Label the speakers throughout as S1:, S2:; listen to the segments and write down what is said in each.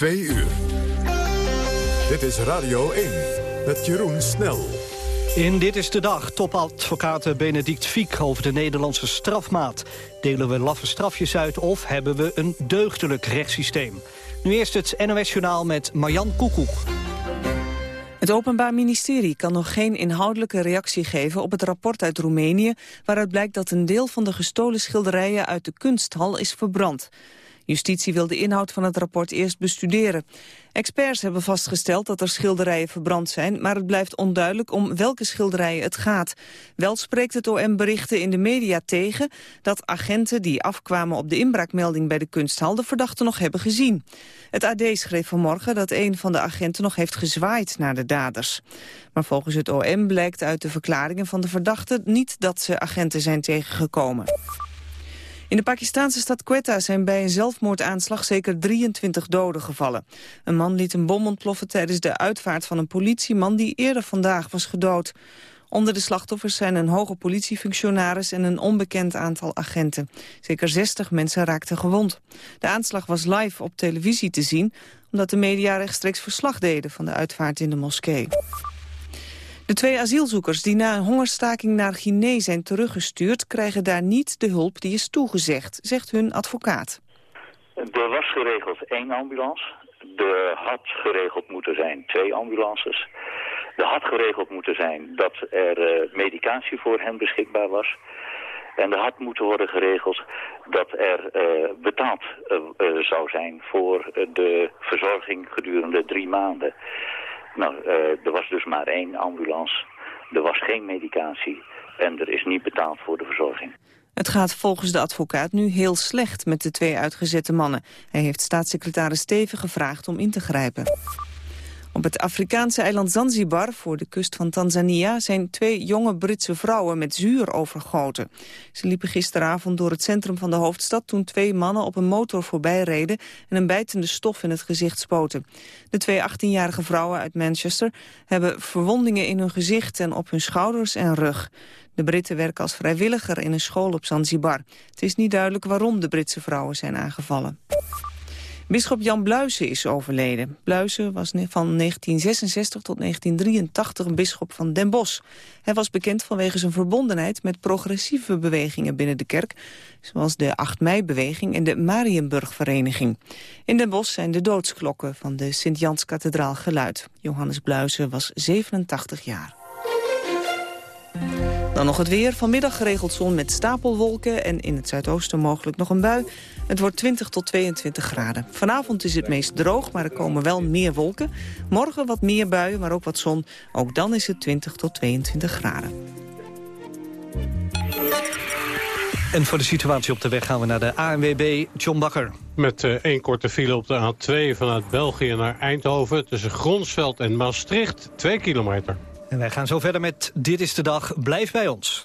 S1: Twee uur. Dit is Radio 1 met Jeroen Snel.
S2: In Dit is de Dag topadvocaat Benedict Fiek over de Nederlandse strafmaat. Delen we laffe strafjes uit of hebben we een deugdelijk rechtssysteem? Nu eerst het NOS-journaal met Marjan Koekoek.
S3: Het Openbaar Ministerie kan nog geen inhoudelijke reactie geven op het rapport uit Roemenië, waaruit blijkt dat een deel van de gestolen schilderijen uit de kunsthal is verbrand. Justitie wil de inhoud van het rapport eerst bestuderen. Experts hebben vastgesteld dat er schilderijen verbrand zijn... maar het blijft onduidelijk om welke schilderijen het gaat. Wel spreekt het OM berichten in de media tegen... dat agenten die afkwamen op de inbraakmelding bij de kunsthal... de verdachte nog hebben gezien. Het AD schreef vanmorgen dat een van de agenten nog heeft gezwaaid naar de daders. Maar volgens het OM blijkt uit de verklaringen van de verdachte... niet dat ze agenten zijn tegengekomen. In de Pakistanse stad Quetta zijn bij een zelfmoordaanslag zeker 23 doden gevallen. Een man liet een bom ontploffen tijdens de uitvaart van een politieman die eerder vandaag was gedood. Onder de slachtoffers zijn een hoge politiefunctionaris en een onbekend aantal agenten. Zeker 60 mensen raakten gewond. De aanslag was live op televisie te zien, omdat de media rechtstreeks verslag deden van de uitvaart in de moskee. De twee asielzoekers die na een hongerstaking naar Guinea zijn teruggestuurd... krijgen daar niet de hulp die is toegezegd, zegt hun advocaat.
S4: Er was geregeld één ambulance. Er had geregeld moeten zijn twee ambulances. Er had geregeld moeten zijn dat er uh, medicatie voor hen beschikbaar was. En er had moeten worden geregeld dat er uh, betaald uh, zou zijn voor de verzorging gedurende drie maanden. Nou, uh, er was dus maar één ambulance. Er was geen medicatie en er is niet betaald voor de verzorging.
S3: Het gaat volgens de advocaat nu heel slecht met de twee uitgezette mannen. Hij heeft staatssecretaris Steven gevraagd om in te grijpen. Op het Afrikaanse eiland Zanzibar, voor de kust van Tanzania... zijn twee jonge Britse vrouwen met zuur overgoten. Ze liepen gisteravond door het centrum van de hoofdstad... toen twee mannen op een motor voorbij reden... en een bijtende stof in het gezicht spoten. De twee 18-jarige vrouwen uit Manchester... hebben verwondingen in hun gezicht en op hun schouders en rug. De Britten werken als vrijwilliger in een school op Zanzibar. Het is niet duidelijk waarom de Britse vrouwen zijn aangevallen. Bisschop Jan Bluisen is overleden. Bluisen was van 1966 tot 1983 een bisschop van Den Bosch. Hij was bekend vanwege zijn verbondenheid met progressieve bewegingen binnen de kerk, zoals de 8 mei-beweging en de Marienburg-vereniging. In Den Bosch zijn de doodsklokken van de Sint-Janskathedraal geluid. Johannes Bluisen was 87 jaar. Dan nog het weer. Vanmiddag geregeld zon met stapelwolken... en in het zuidoosten mogelijk nog een bui. Het wordt 20 tot 22 graden. Vanavond is het meest droog, maar er komen wel meer wolken. Morgen wat meer buien, maar ook wat zon. Ook dan is het 20 tot 22 graden.
S2: En voor de situatie op de weg gaan we naar de ANWB John Bakker.
S5: Met uh, één korte file op de A2 vanuit België naar Eindhoven... tussen Gronsveld en Maastricht, 2 kilometer.
S2: En wij gaan zo verder met Dit is de Dag. Blijf bij ons.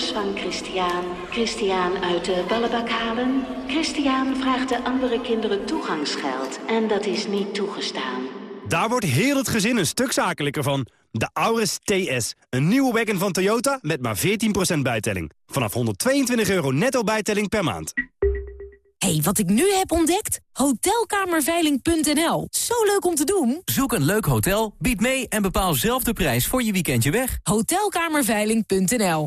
S6: ouders van Christian. Christian uit de ballenbak halen. Christian vraagt de andere kinderen toegangsgeld. En dat is niet toegestaan.
S7: Daar wordt heel het gezin een stuk zakelijker van. De Auris TS, een nieuwe wagon van Toyota met maar 14% bijtelling. Vanaf 122 euro netto bijtelling per maand.
S8: hey, wat ik nu heb ontdekt? Hotelkamerveiling.nl. Zo leuk om te doen.
S9: Zoek een leuk hotel, bied mee en bepaal zelf de prijs voor je weekendje weg.
S8: Hotelkamerveiling.nl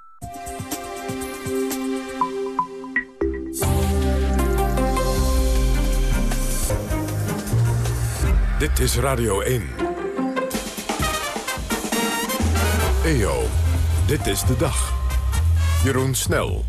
S1: Dit is Radio 1. EO, dit is de dag. Jeroen Snel.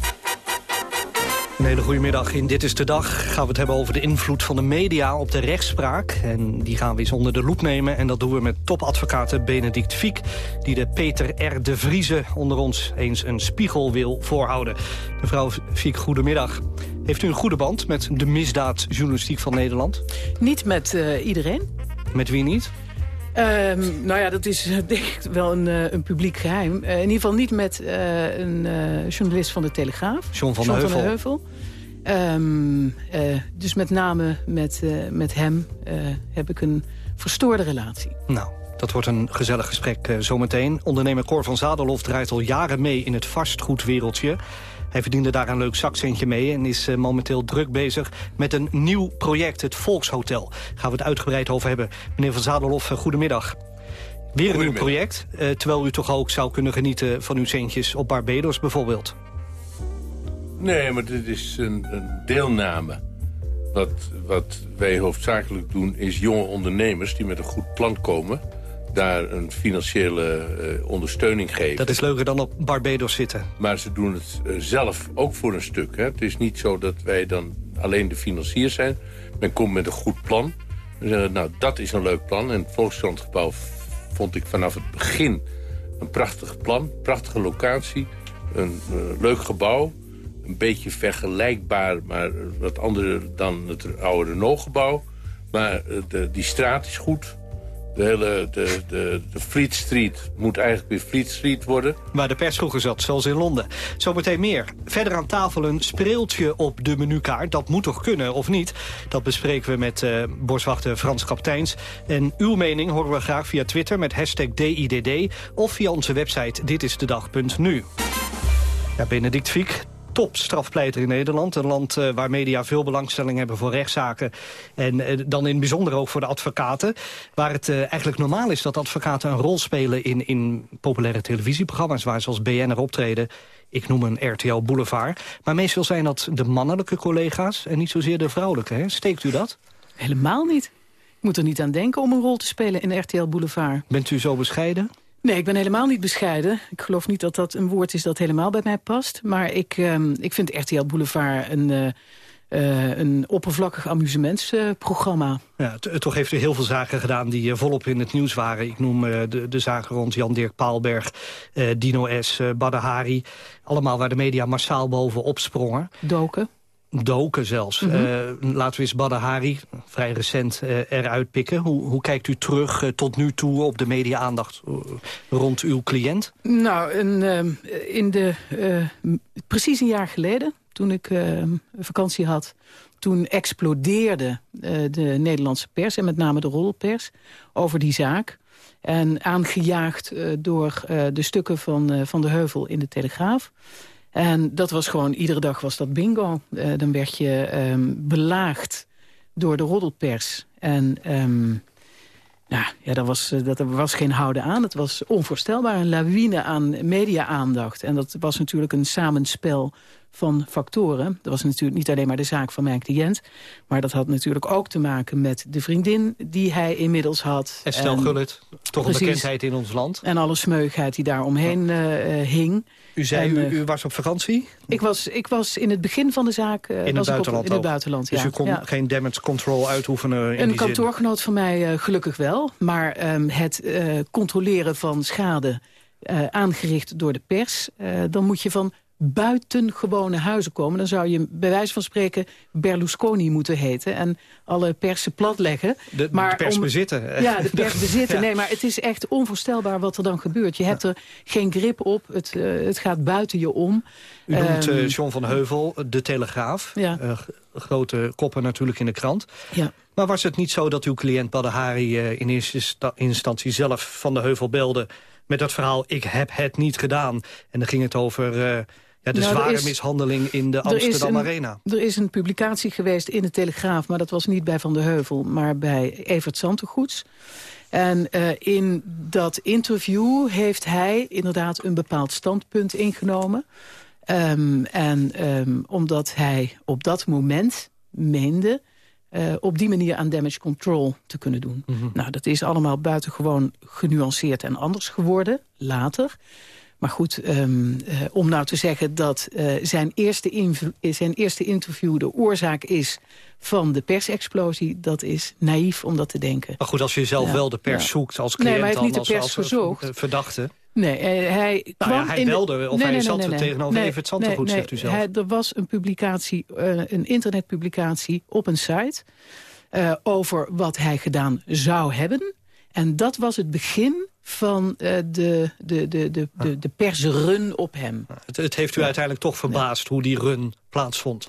S2: Een hele goede middag. In Dit is de Dag gaan we het hebben over de invloed van de media op de rechtspraak. En die gaan we eens onder de loep nemen. En dat doen we met topadvocaat Benedict Fiek... die de Peter R. de Vrieze onder ons eens een spiegel wil voorhouden. Mevrouw Fiek, goedemiddag. Heeft u een goede band met de misdaadjournalistiek van Nederland?
S10: Niet met uh, iedereen.
S2: Met wie niet?
S10: Um, nou ja, dat is denk ik wel een, uh, een publiek geheim. Uh, in ieder geval niet met uh, een journalist van de Telegraaf.
S2: John van, John de, Heuvel.
S10: Van de Heuvel. Um, dus met name met, met hem heb ik een verstoorde relatie.
S2: Nou, dat wordt een gezellig gesprek zometeen. Ondernemer Cor van Zadelhof draait al jaren mee in het vastgoedwereldje. Hij verdiende daar een leuk zakcentje mee en is uh, momenteel druk bezig met een nieuw project, het Volkshotel. Daar gaan we het uitgebreid over hebben. Meneer Van Zadelhoff, uh, goedemiddag. Weer een nieuw project, uh, terwijl u toch ook zou kunnen genieten van uw centjes op Barbados bijvoorbeeld.
S11: Nee, maar dit is een, een deelname. Wat, wat wij hoofdzakelijk doen is jonge ondernemers die met een goed plan komen daar een financiële uh, ondersteuning geven.
S2: Dat is leuker dan op Barbados zitten.
S11: Maar ze doen het uh, zelf ook voor een stuk. Hè. Het is niet zo dat wij dan alleen de financier zijn. Men komt met een goed plan. We zeggen, nou, dat is een leuk plan. En het Volkskrantgebouw vond ik vanaf het begin een prachtig plan. Prachtige locatie. Een uh, leuk gebouw. Een beetje vergelijkbaar, maar wat andere dan het oude Renault-gebouw. Maar de, die straat is goed. De hele de, de, de Fleet Street moet eigenlijk weer Fleet Street worden.
S2: Waar de pers vroeger zat, zoals in Londen. Zometeen meer. Verder aan tafel een spreeltje op de menukaart. Dat moet toch kunnen, of niet? Dat bespreken we met uh, borstwachter Frans Kapteins. En uw mening horen we graag via Twitter met hashtag DIDD... of via onze website ditistedag.nu. Ja, Benedict Fiek, topstrafpleiter in Nederland. Een land uh, waar media veel belangstelling hebben voor rechtszaken. En uh, dan in het bijzonder ook voor de advocaten. Waar het uh, eigenlijk normaal is dat advocaten een rol spelen... in, in populaire televisieprogramma's waar zoals BNR optreden. Ik noem een RTL Boulevard. Maar meestal zijn dat de mannelijke collega's en niet zozeer de vrouwelijke. Hè? Steekt u dat?
S10: Helemaal niet. Ik moet er niet aan denken om een rol te spelen in RTL Boulevard.
S2: Bent u zo bescheiden?
S10: Nee, ik ben helemaal niet bescheiden. Ik geloof niet dat dat een woord is dat helemaal bij mij past. Maar ik, uh, ik vind RTL Boulevard een, uh, uh, een oppervlakkig amusementsprogramma.
S2: ja, toch heeft u heel veel zaken gedaan die volop in het nieuws waren. Ik noem de, de zaken rond Jan-Dirk Paalberg, Dino S., Badahari. Allemaal waar de media massaal boven opsprongen.
S10: Doken
S2: doken zelfs. Mm -hmm. uh, laten we eens Badahari, vrij recent, uh, eruit pikken. Hoe, hoe kijkt u terug uh, tot nu toe op de media-aandacht rond uw cliënt?
S10: Nou, in, in de, precies een jaar geleden, toen ik vakantie had... toen explodeerde de Nederlandse pers, en met name de rolpers, over die zaak. En aangejaagd door de stukken van, van de Heuvel in de Telegraaf... En dat was gewoon, iedere dag was dat bingo. Uh, dan werd je um, belaagd door de roddelpers. En um, nou, ja, dat was, dat, er was geen houden aan. Het was onvoorstelbaar, een lawine aan media-aandacht. En dat was natuurlijk een samenspel van factoren. Dat was natuurlijk niet alleen maar de zaak van mijn cliënt... maar dat had natuurlijk ook te maken met de vriendin die hij inmiddels had.
S2: Estelle Gullit, toch precies, een bekendheid in ons land.
S10: En alle smeugheid die daar omheen uh, uh, hing.
S2: U zei, en, uh, u, u, was op vakantie?
S10: Ik was, ik was in het begin van de zaak
S2: in, het
S10: was
S2: buitenland
S10: op, in het buitenland.
S2: Dus
S10: ja.
S2: u kon
S10: ja.
S2: geen damage control uitoefenen in
S10: Een kantoorgenoot van mij gelukkig wel. Maar um, het controleren van schade aangericht door de pers... dan moet je van buitengewone huizen komen... dan zou je bij wijze van spreken Berlusconi moeten heten... en alle persen platleggen.
S2: De,
S10: maar
S2: de pers
S10: om-
S2: bezitten.
S10: Ja, de pers bezitten.
S2: Ja.
S10: Nee, maar het is echt onvoorstelbaar wat er dan gebeurt. Je hebt er geen grip op, het, eh, het gaat buiten je om.
S2: U noemt
S10: Ehm,
S2: eh, John van Heuvel, de Telegraaf.
S10: Ja.
S2: Eh, grote koppen natuurlijk in de krant.
S10: Ja.
S2: Maar was het niet zo dat uw cliënt Badahari in eerste insta- instantie zelf van de Heuvel belde... met dat verhaal, ik heb het niet gedaan. En dan ging het over ja, de
S10: Nou, er
S2: zware
S10: is-
S2: mishandeling in de
S10: Er
S2: Amsterdam
S10: een-
S2: Arena.
S10: Er is een publicatie geweest in de Telegraaf, maar dat was niet bij Van der Heuvel, maar bij Evert Santegoeds. En eh, in dat interview heeft hij inderdaad een bepaald standpunt ingenomen. Ehm, en ehm, omdat hij op dat moment meende eh, op die manier aan damage control te kunnen doen. Nou, dat is allemaal buitengewoon genuanceerd en anders geworden, later. Maar goed, ehm, eh, om nou te zeggen dat eh, zijn, eerste zijn eerste interview de oorzaak is van de persexplosie... dat is naïef om dat te denken.
S2: Maar goed, als je zelf
S10: Ja,
S2: wel de pers
S10: ja.
S2: zoekt als
S10: Nee,
S2: cliënt...
S10: maar hij heeft niet de pers
S2: als, eh,
S10: gezocht.
S2: verdachte...
S10: Nee, eh, hij
S2: Nou ja,
S10: kwam
S2: hij
S10: in de-
S2: belde of hij zat tegenover Evert Santegoed, zegt u zelf.
S10: Hij, er was een publicatie, eh, een internetpublicatie op een site... eh, over wat hij gedaan zou hebben. En dat was het begin van eh, de, de, de, de, de, de persrun op hem.
S2: Het, het heeft u uiteindelijk toch verbaasd hoe die run plaatsvond.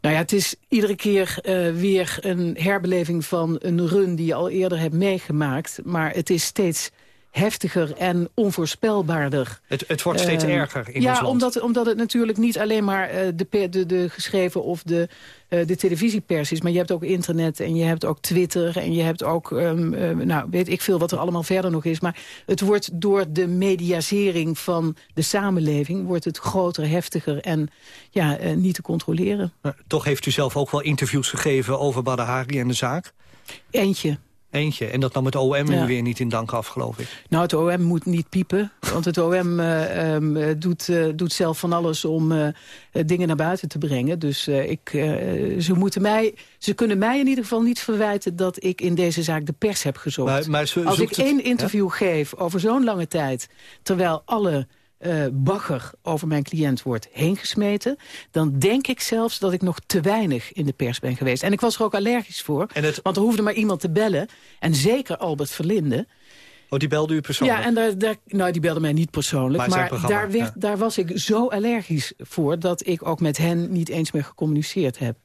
S10: Nou ja, het is iedere keer eh, weer een herbeleving van een run die je al eerder hebt meegemaakt. Maar het is steeds heftiger en onvoorspelbaarder.
S2: Het, het wordt steeds
S10: Eh,
S2: erger in
S10: ja,
S2: ons land.
S10: Omdat, omdat het natuurlijk niet alleen maar eh, de, de, de geschreven of de, eh, de televisiepers is. Maar je hebt ook internet en je hebt ook Twitter en je hebt ook, ehm, eh, nou weet ik veel wat er allemaal verder nog is. Maar het wordt door de mediasering van de samenleving wordt het groter, heftiger en ja, niet te controleren.
S2: Maar toch heeft u zelf ook wel interviews gegeven over Badahari en de zaak?
S10: Eentje.
S2: Eentje. En dat nam het OM
S10: Ja.
S2: weer niet in dank af, geloof ik.
S10: Nou, het OM moet niet piepen. Want het OM eh, ehm, eh, doet, eh, doet zelf van alles om dingen naar buiten te brengen. Dus ik, ze, moeten mij, ze kunnen mij in ieder geval niet verwijten... dat ik in deze zaak de pers heb gezocht.
S2: Maar-
S10: Als ik
S2: het-
S10: één interview geef over zo'n lange tijd... terwijl alle eh, bagger over mijn cliënt wordt heengesmeten... dan denk ik zelfs dat ik nog te weinig in de pers ben geweest. En ik was er ook allergisch voor, want er hoefde maar iemand te bellen. En zeker Albert Verlinde...
S2: Oh, die belde u persoonlijk?
S10: Ja, en daar, daar, nou, die belde mij niet persoonlijk.
S2: Maar
S10: daar, werd,
S2: ja.
S10: daar was ik zo allergisch voor... dat ik ook met hen niet eens meer gecommuniceerd heb.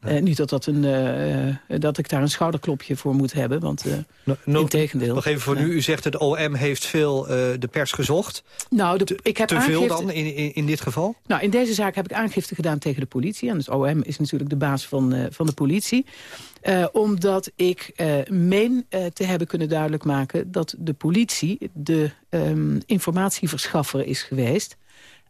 S10: Eh, niet dat, dat, een, eh, eh, dat ik daar een schouderklopje voor moet hebben, want uh,
S2: No- no-
S10: integendeel.
S2: Nog even voor nu. U zegt het OM heeft veel de pers gezocht.
S10: Nou, de, ik heb
S2: Te veel dan in, in, in dit geval?
S10: Nou, in deze zaak heb ik aangifte gedaan tegen de politie. En het OM is natuurlijk de baas van, van de politie. Omdat ik meen te hebben kunnen duidelijk maken... dat de politie de ehm, informatieverschaffer is geweest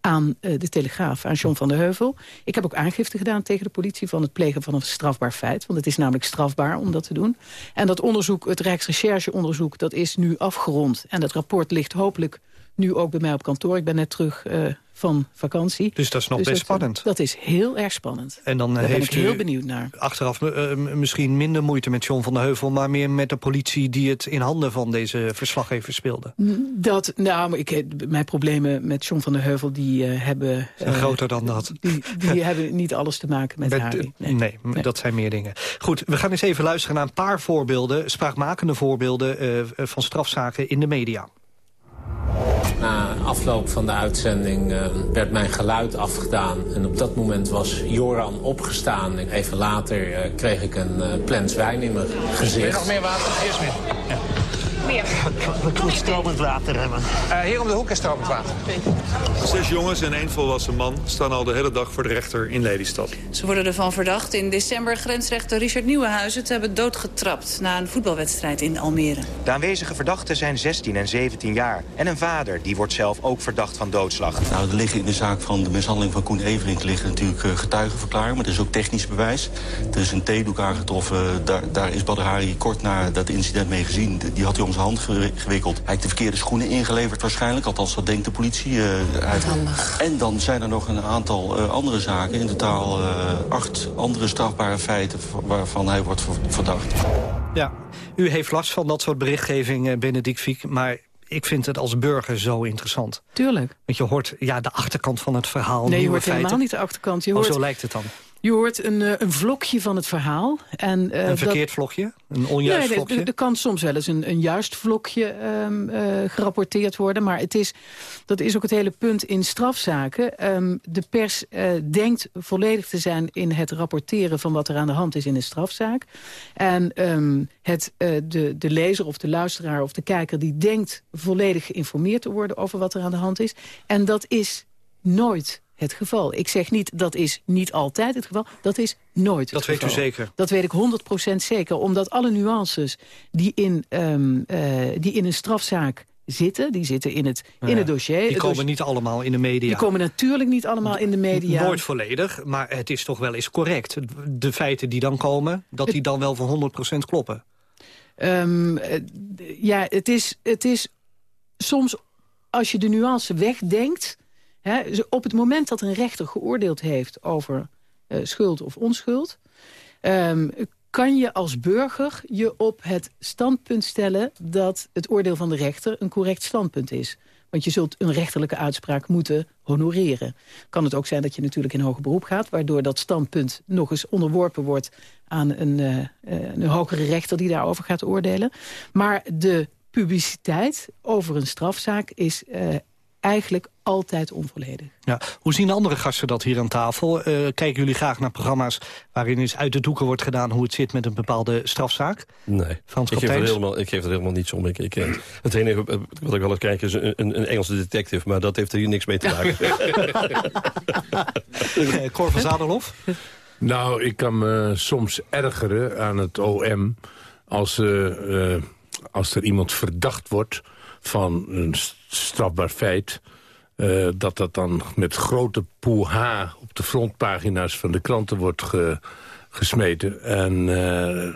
S10: aan eh, de Telegraaf, aan John van der Heuvel. Ik heb ook aangifte gedaan tegen de politie van het plegen van een strafbaar feit. Want het is namelijk strafbaar om dat te doen. En dat onderzoek, het Rijksrechercheonderzoek, dat is nu afgerond. En dat rapport ligt hopelijk nu ook bij mij op kantoor. Ik ben net terug eh, van vakantie.
S2: Dus dat is nog best
S10: dat,
S2: spannend.
S10: Dat is heel erg spannend.
S2: En dan eh,
S10: Daar ben
S2: heeft
S10: ik heel
S2: u
S10: benieuwd naar.
S2: achteraf eh, misschien minder moeite met John van der Heuvel... maar meer met de politie die het in handen van deze verslaggever speelde.
S10: Dat, nou, ik, mijn problemen met John van der Heuvel, die eh, hebben...
S2: Zijn
S10: eh,
S2: groter dan dat.
S10: Die, die hebben niet alles te maken met,
S2: Met-
S10: Harry.
S2: nee, dat zijn meer dingen. Goed, we gaan eens even luisteren naar een paar voorbeelden... spraakmakende voorbeelden eh, van strafzaken in de media.
S12: Na afloop van de uitzending eh, werd mijn geluid afgedaan. En op dat moment was Joran opgestaan. En even later eh, kreeg ik een eh plens wijn in mijn gezicht.
S13: nog meer water? Eerst meer.
S14: Meer.
S13: Moet stromend water hebben. hier om de hoek is stromend water.
S15: Zes jongens en één volwassen man staan al de hele dag voor de rechter in Lelystad.
S16: Ze worden ervan verdacht in december grensrechter Richard Nieuwenhuizen te hebben doodgetrapt na een voetbalwedstrijd in Almere.
S17: De aanwezige verdachten zijn 16 en 17 jaar. En een vader, die wordt zelf ook verdacht van doodslag.
S18: Nou, er liggen in de zaak van de mishandeling van Koen Everink liggen natuurlijk eh, getuigenverklaringen, maar er is ook technisch bewijs. Er is een theedoek aangetroffen, daar, daar is Badr Hari kort na dat incident mee gezien. Die had hij om zijn hand ge- gewikkeld. Hij heeft de verkeerde schoenen ingeleverd waarschijnlijk, althans dat denkt de politie. eh, uit. En dan zijn er nog een aantal eh, andere zaken, in totaal eh, acht andere strafbare feiten waarvan hij wordt ver- verdacht.
S2: Ja, u heeft last van dat soort berichtgeving, eh, Benedict Fiek... maar ik vind het als burger zo interessant.
S10: Tuurlijk.
S2: Want je hoort ja, de achterkant van het verhaal.
S10: Nee, je hoort
S2: feiten.
S10: helemaal niet de achterkant. Je
S2: oh,
S10: hoort,
S2: zo lijkt het dan.
S10: Je hoort een, uh, een vlokje van het verhaal. En, uh,
S2: een verkeerd
S10: dat...
S2: vlokje? Een onjuist
S10: nee,
S2: vlokje?
S10: Er kan soms wel eens een, een juist vlokje um, uh, gerapporteerd worden. Maar het is, dat is ook het hele punt in strafzaken. Um, de pers denkt volledig te zijn in het rapporteren van wat er aan de hand is in een strafzaak. En um, het, de, de lezer of de luisteraar of de kijker die denkt volledig geïnformeerd te worden over wat er aan de hand is. En dat is nooit het geval. Ik zeg niet, dat is niet altijd het geval. Dat is nooit
S2: Dat
S10: het
S2: weet
S10: geval.
S2: u zeker?
S10: Dat weet ik 100% zeker. Omdat alle nuances die in, um, uh, die in een strafzaak zitten... die zitten in het,
S2: ja,
S10: in het dossier.
S2: Die komen niet allemaal in de media.
S10: Die komen natuurlijk niet allemaal in de media.
S2: Nooit volledig, maar het is toch wel eens correct. De feiten die dan komen, dat die dan wel voor 100% kloppen.
S10: Um, uh, ja, het is, het is soms, als je de nuance wegdenkt... He, op het moment dat een rechter geoordeeld heeft over uh, schuld of onschuld... Um, kan je als burger je op het standpunt stellen... dat het oordeel van de rechter een correct standpunt is. Want je zult een rechterlijke uitspraak moeten honoreren. Kan het ook zijn dat je natuurlijk in hoger beroep gaat... waardoor dat standpunt nog eens onderworpen wordt aan een, uh, een hogere rechter... die daarover gaat oordelen. Maar de publiciteit over een strafzaak is eigenlijk altijd onvolledig.
S2: Ja. Hoe zien andere gasten dat hier aan tafel? Uh, kijken jullie graag naar programma's waarin eens uit de doeken wordt gedaan... hoe het zit met een bepaalde strafzaak?
S19: Nee,
S2: Frans
S19: ik geef, er helemaal, ik geef er helemaal niets om. Ik, ik, het enige wat ik wel eens kijk is een, een, Engelse detective... maar dat heeft er hier niks mee te
S2: maken. Cor van Zadelhof?
S20: Nou, ik kan me soms ergeren aan het OM... als, uh, uh, als er iemand verdacht wordt van een strafbaar feit... Uh, dat dat dan met grote poeha op de frontpagina's van de kranten wordt ge, gesmeten. En, uh,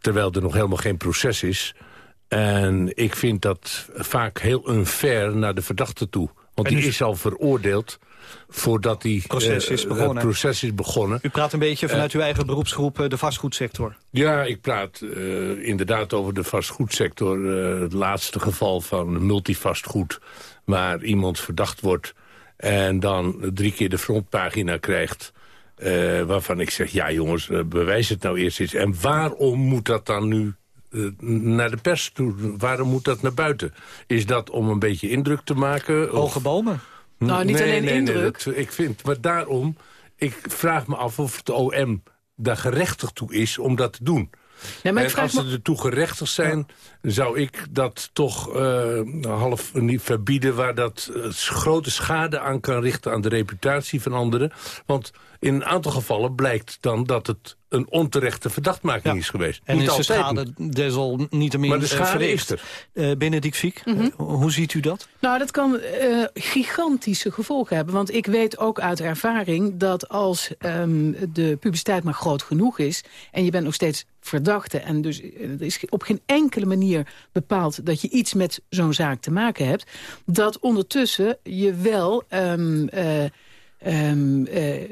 S20: terwijl er nog helemaal geen proces is. En ik vind dat vaak heel unfair naar de verdachte toe. Want die is al veroordeeld voordat die
S2: proces is,
S20: uh,
S2: begonnen.
S20: proces is begonnen.
S2: U praat een beetje vanuit uw eigen beroepsgroep, de vastgoedsector.
S20: Ja, ik praat inderdaad over de vastgoedsector. Het laatste geval van multivastgoed, waar iemand verdacht wordt... en dan drie keer de frontpagina krijgt... Uh, waarvan ik zeg, ja jongens, bewijs het nou eerst eens. En waarom moet dat dan nu naar de pers toe? Waarom moet dat naar buiten? Is dat om een beetje indruk te maken?
S2: Hoge bomen?
S10: Nou, niet
S20: nee,
S10: alleen
S20: nee,
S10: indruk.
S20: Nee, dat, ik vind, maar daarom, ik vraag me af of het OM daar gerechtigd toe is om dat te doen.
S10: Ja, maar
S20: en als ze ertoe gerechtigd zijn, ja. zou ik dat toch uh, half niet verbieden... waar dat uh, grote schade aan kan richten aan de reputatie van anderen. Want in een aantal gevallen blijkt dan dat het een onterechte verdachtmaking ja. is geweest.
S2: En
S20: niet
S2: is de
S20: altijd
S2: schade desalniettemin
S20: Maar de schade
S2: uh,
S20: is er.
S2: Uh, Benedict Fiek, mm -hmm. hoe ziet u dat?
S10: Nou, dat kan uh, gigantische gevolgen hebben. Want ik weet ook uit ervaring dat als um, de publiciteit maar groot genoeg is... en je bent nog steeds verdachte... en dus er is op geen enkele manier bepaald dat je iets met zo'n zaak te maken hebt... dat ondertussen je wel... Um, Um, uh,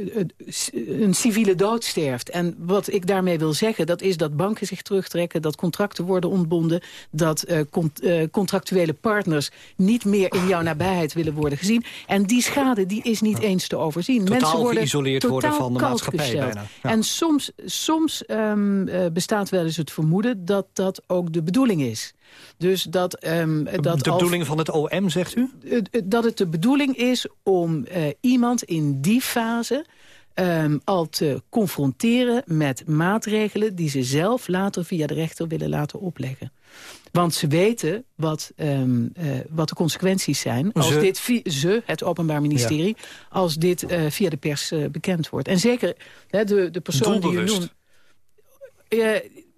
S10: een civiele dood sterft. En wat ik daarmee wil zeggen, dat is dat banken zich terugtrekken... dat contracten worden ontbonden... dat uh, cont uh, contractuele partners niet meer in jouw nabijheid willen worden gezien. En die schade die is niet eens te overzien.
S2: Totaal
S10: Mensen worden
S2: geïsoleerd
S10: totaal
S2: worden van de maatschappij bijna.
S10: Ja. En soms, soms um, bestaat wel eens het vermoeden dat dat ook de bedoeling is. Dus dat, um, dat
S2: de bedoeling van het OM, zegt u?
S10: Dat het de bedoeling is om uh, iemand in die fase... Um, al te confronteren met maatregelen... die ze zelf later via de rechter willen laten opleggen. Want ze weten wat, um, uh, wat de consequenties zijn... als
S2: ze,
S10: dit via, ze, het Openbaar Ministerie... Ja. als dit uh, via de pers uh, bekend wordt. En zeker hè, de, de persoon die u noemt...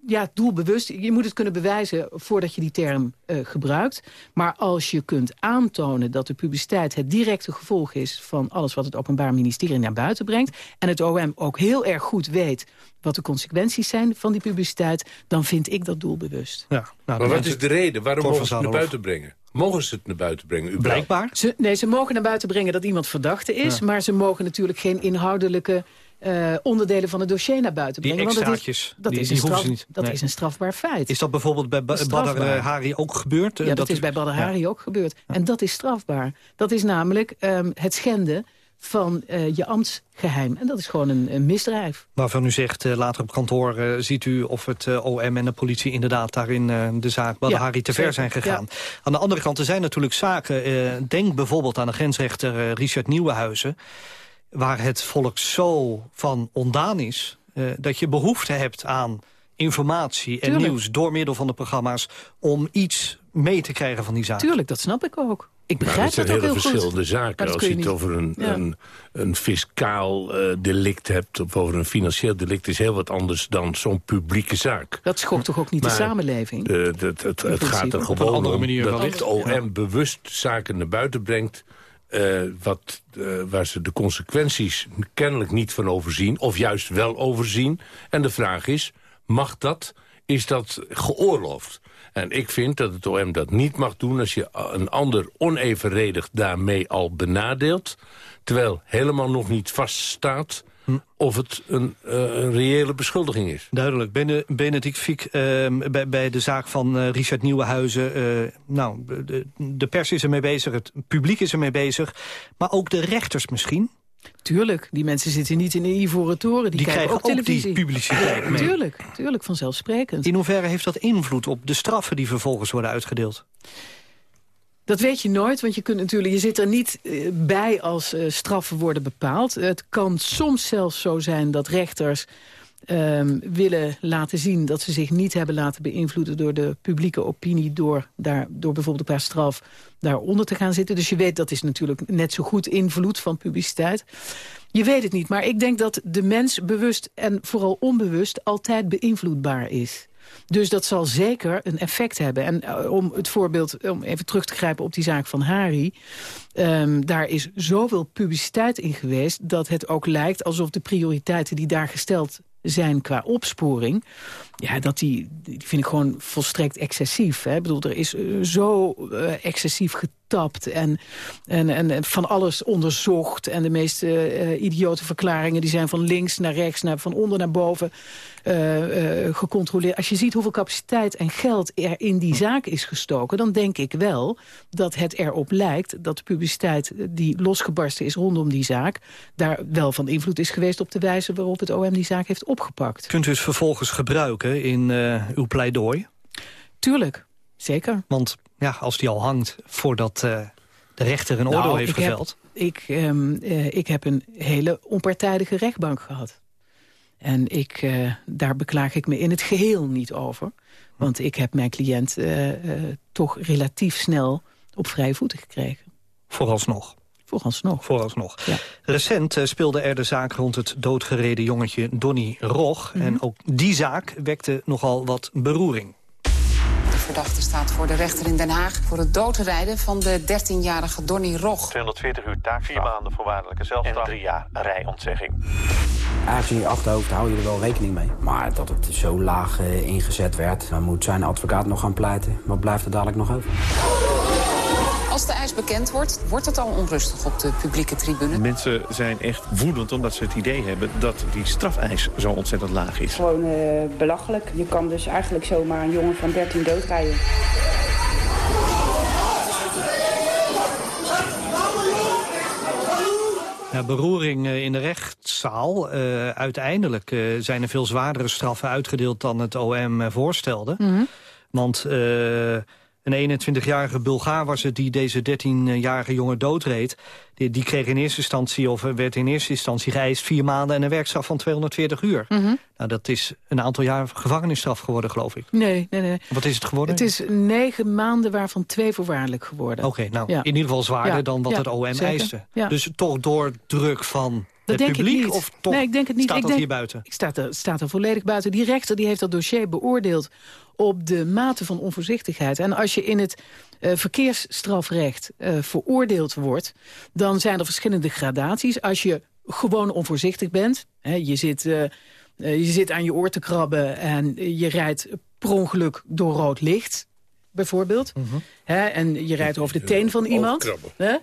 S10: ja, doelbewust. Je moet het kunnen bewijzen voordat je die term uh, gebruikt. Maar als je kunt aantonen dat de publiciteit het directe gevolg is... van alles wat het Openbaar Ministerie naar buiten brengt... en het OM ook heel erg goed weet wat de consequenties zijn van die publiciteit... dan vind ik dat doelbewust.
S2: Ja,
S20: nou, maar wat is de reden? Waarom mogen ze het naar buiten brengen? Mogen ze het naar buiten brengen? Überhaupt?
S2: Blijkbaar.
S10: Ze, nee, ze mogen naar buiten brengen dat iemand verdachte is... Ja. maar ze mogen natuurlijk geen inhoudelijke eh, onderdelen van het dossier naar buiten
S2: Die
S10: brengen. want dat
S2: extraatjes,
S10: is, dat
S2: die-
S10: is,
S2: die
S10: een,
S2: hoeven
S10: straf,
S2: ze niet.
S10: dat
S2: Nee.
S10: is een strafbaar feit.
S2: Is dat bijvoorbeeld bij Ba-
S10: Dat
S2: Badr eh, Hari ook gebeurd? Eh,
S10: Ja, dat, is bij Badr
S2: Ja.
S10: Hari ook gebeurd. En dat is strafbaar. Dat is namelijk ehm, het schenden van eh, je ambtsgeheim. En dat is gewoon een, een misdrijf.
S2: Waarvan u zegt, eh, later op kantoor eh, ziet u of het eh, OM en de politie inderdaad daarin eh, de zaak Badr
S10: Ja,
S2: Hari te ver zijn gegaan. Aan de andere kant, er zijn natuurlijk zaken, eh, denk bijvoorbeeld aan de grensrechter eh, Richard Nieuwenhuizen, waar het volk zo van ondaan is, eh, dat je behoefte hebt aan informatie en
S10: Tuurlijk.
S2: nieuws door middel van de programma's om iets mee te krijgen van die zaak.
S10: Tuurlijk, dat snap ik ook. Ik
S20: Maar
S10: begrijp
S20: het zijn
S10: dat ook
S20: hele
S10: heel goed.
S20: verschillende zaken. Als je het
S10: niet-
S20: over een,
S10: Ja.
S20: een, een fiscaal eh, delict hebt... of over een financieel delict... is heel wat anders dan zo'n publieke zaak.
S10: Dat schokt toch ook niet de samenleving?
S20: eh, het, het, het, het gaat er gewoon
S2: andere
S20: om
S2: manier
S20: dat het OM bewust zaken naar buiten brengt... eh, wat, eh, waar ze de consequenties kennelijk niet van overzien... of juist wel overzien. En de vraag is, mag dat? Is dat geoorloofd? En ik vind dat het OM dat niet mag doen... als je een ander onevenredig daarmee al benadeelt... terwijl helemaal nog niet vaststaat of het een, eh, een reële beschuldiging is.
S2: Duidelijk. Bene, Benedict Fiek, ehm, bij, bij de zaak van eh, Richard Nieuwenhuizen... eh, nou, de, de pers is ermee bezig, het publiek is ermee bezig... maar ook de rechters misschien.
S10: Tuurlijk, die mensen zitten niet in de ivoren toren. Die,
S2: krijgen
S10: ook
S2: ook die
S10: televisie.
S2: publiciteit mee.
S10: Tuurlijk, tuurlijk, vanzelfsprekend.
S2: In hoeverre heeft dat invloed op de straffen die vervolgens worden uitgedeeld?
S10: Dat weet je nooit, want je, kunt natuurlijk, je zit er niet eh, bij als eh, straffen worden bepaald. Het kan soms zelfs zo zijn dat rechters ehm, willen laten zien... dat ze zich niet hebben laten beïnvloeden door de publieke opinie... door, daar, door bijvoorbeeld qua straf daaronder te gaan zitten. Dus je weet, dat is natuurlijk net zo goed invloed van publiciteit. Je weet het niet, maar ik denk dat de mens bewust en vooral onbewust... altijd beïnvloedbaar is. Dus dat zal zeker een effect hebben. En eh, om het voorbeeld, om even terug te grijpen op die zaak van Hari... ehm, daar is zoveel publiciteit in geweest... dat het ook lijkt alsof de prioriteiten die daar gesteld zijn qua opsporing... ja, dat die, die vind ik gewoon volstrekt excessief. Hè? Ik bedoel, er is eh, zo eh, excessief getapt en, en, en, van alles onderzocht... en de meest eh, eh, idiote verklaringen die zijn van links naar rechts... Naar, van onder naar boven gecontroleerd. Als je ziet hoeveel capaciteit en geld er in die zaak is gestoken... dan denk ik wel dat het erop lijkt dat de publiciteit die losgebarsten is rondom die zaak... daar wel van invloed is geweest op de wijze waarop het OM die zaak heeft opgepakt.
S2: Kunt u het vervolgens gebruiken in eh, uw pleidooi?
S10: Tuurlijk, zeker.
S2: Want ja, als die al hangt voordat eh, de rechter een oordeel
S10: Nou,
S2: heeft
S10: ik heb-
S2: geveld...
S10: Ik, ehm, eh, ik heb een hele onpartijdige rechtbank gehad. En ik, daar beklaag ik me in het geheel niet over. Want ik heb mijn cliënt toch relatief snel op vrije voeten gekregen.
S2: Vooralsnog.
S10: Vooralsnog.
S2: Vooralsnog.
S10: Ja.
S2: Recent eh, speelde er de zaak rond het doodgereden jongetje Donny Rog.
S10: Mhm.
S2: En ook die zaak wekte nogal wat beroering.
S21: De verdachte staat voor de rechter in Den Haag... voor het doodrijden van de 13-jarige Donny Rog.
S22: 240 uur taak, vier maanden voorwaardelijke zelfstraf en drie jaar rijontzegging.
S23: Eigenlijk in je achterhoofd hou je er wel rekening mee. Maar dat het zo laag eh, ingezet werd, dan moet zijn advocaat nog gaan pleiten. Wat blijft er dadelijk nog over?
S21: Als de eis bekend wordt, wordt het al onrustig op de publieke tribune.
S22: Mensen zijn echt woedend omdat ze het idee hebben dat die strafeis zo ontzettend laag is.
S14: Gewoon eh, belachelijk. Je kan dus eigenlijk zomaar een jongen van 13 doodrijden.
S2: Ja, beroering eh, in de rechtszaal. Eh, uiteindelijk eh, zijn er veel zwaardere straffen uitgedeeld dan het OM voorstelde.
S10: Mhm.
S2: Want eh, een 21-jarige Bulgaar was het die deze 13-jarige jongen doodreed. Die, die kreeg in eerste instantie, of werd in eerste instantie geëist... vier maanden en een werkstraf van 240 uur.
S10: Mhm.
S2: Nou, dat is een aantal jaar gevangenisstraf geworden, geloof ik.
S10: Nee, nee, nee.
S2: Wat is het geworden?
S10: Het is negen maanden waarvan twee voorwaardelijk geworden.
S2: Oké, nou,
S10: Ja.
S2: in ieder geval zwaarder
S10: Ja,
S2: dan wat
S10: ja,
S2: het OM
S10: zeker.
S2: eiste. Dus toch door druk van
S10: Dat
S2: het
S10: denk
S2: publiek?
S10: ik niet.
S2: Of toch
S10: nee, ik denk het niet.
S2: staat
S10: ik
S2: dat
S10: denk,
S2: hier buiten?
S10: Ik sta er, staat er volledig buiten. Die rechter die heeft dat dossier beoordeeld op de mate van onvoorzichtigheid. En als je in het eh, verkeersstrafrecht eh, veroordeeld wordt... dan zijn er verschillende gradaties. Als je gewoon onvoorzichtig bent, hè, je, zit, eh, je zit aan je oor te krabben... en je rijdt per ongeluk door rood licht bijvoorbeeld. Hè, en je rijdt over de teen van iemand.
S20: Oogkrabben.
S10: Hè?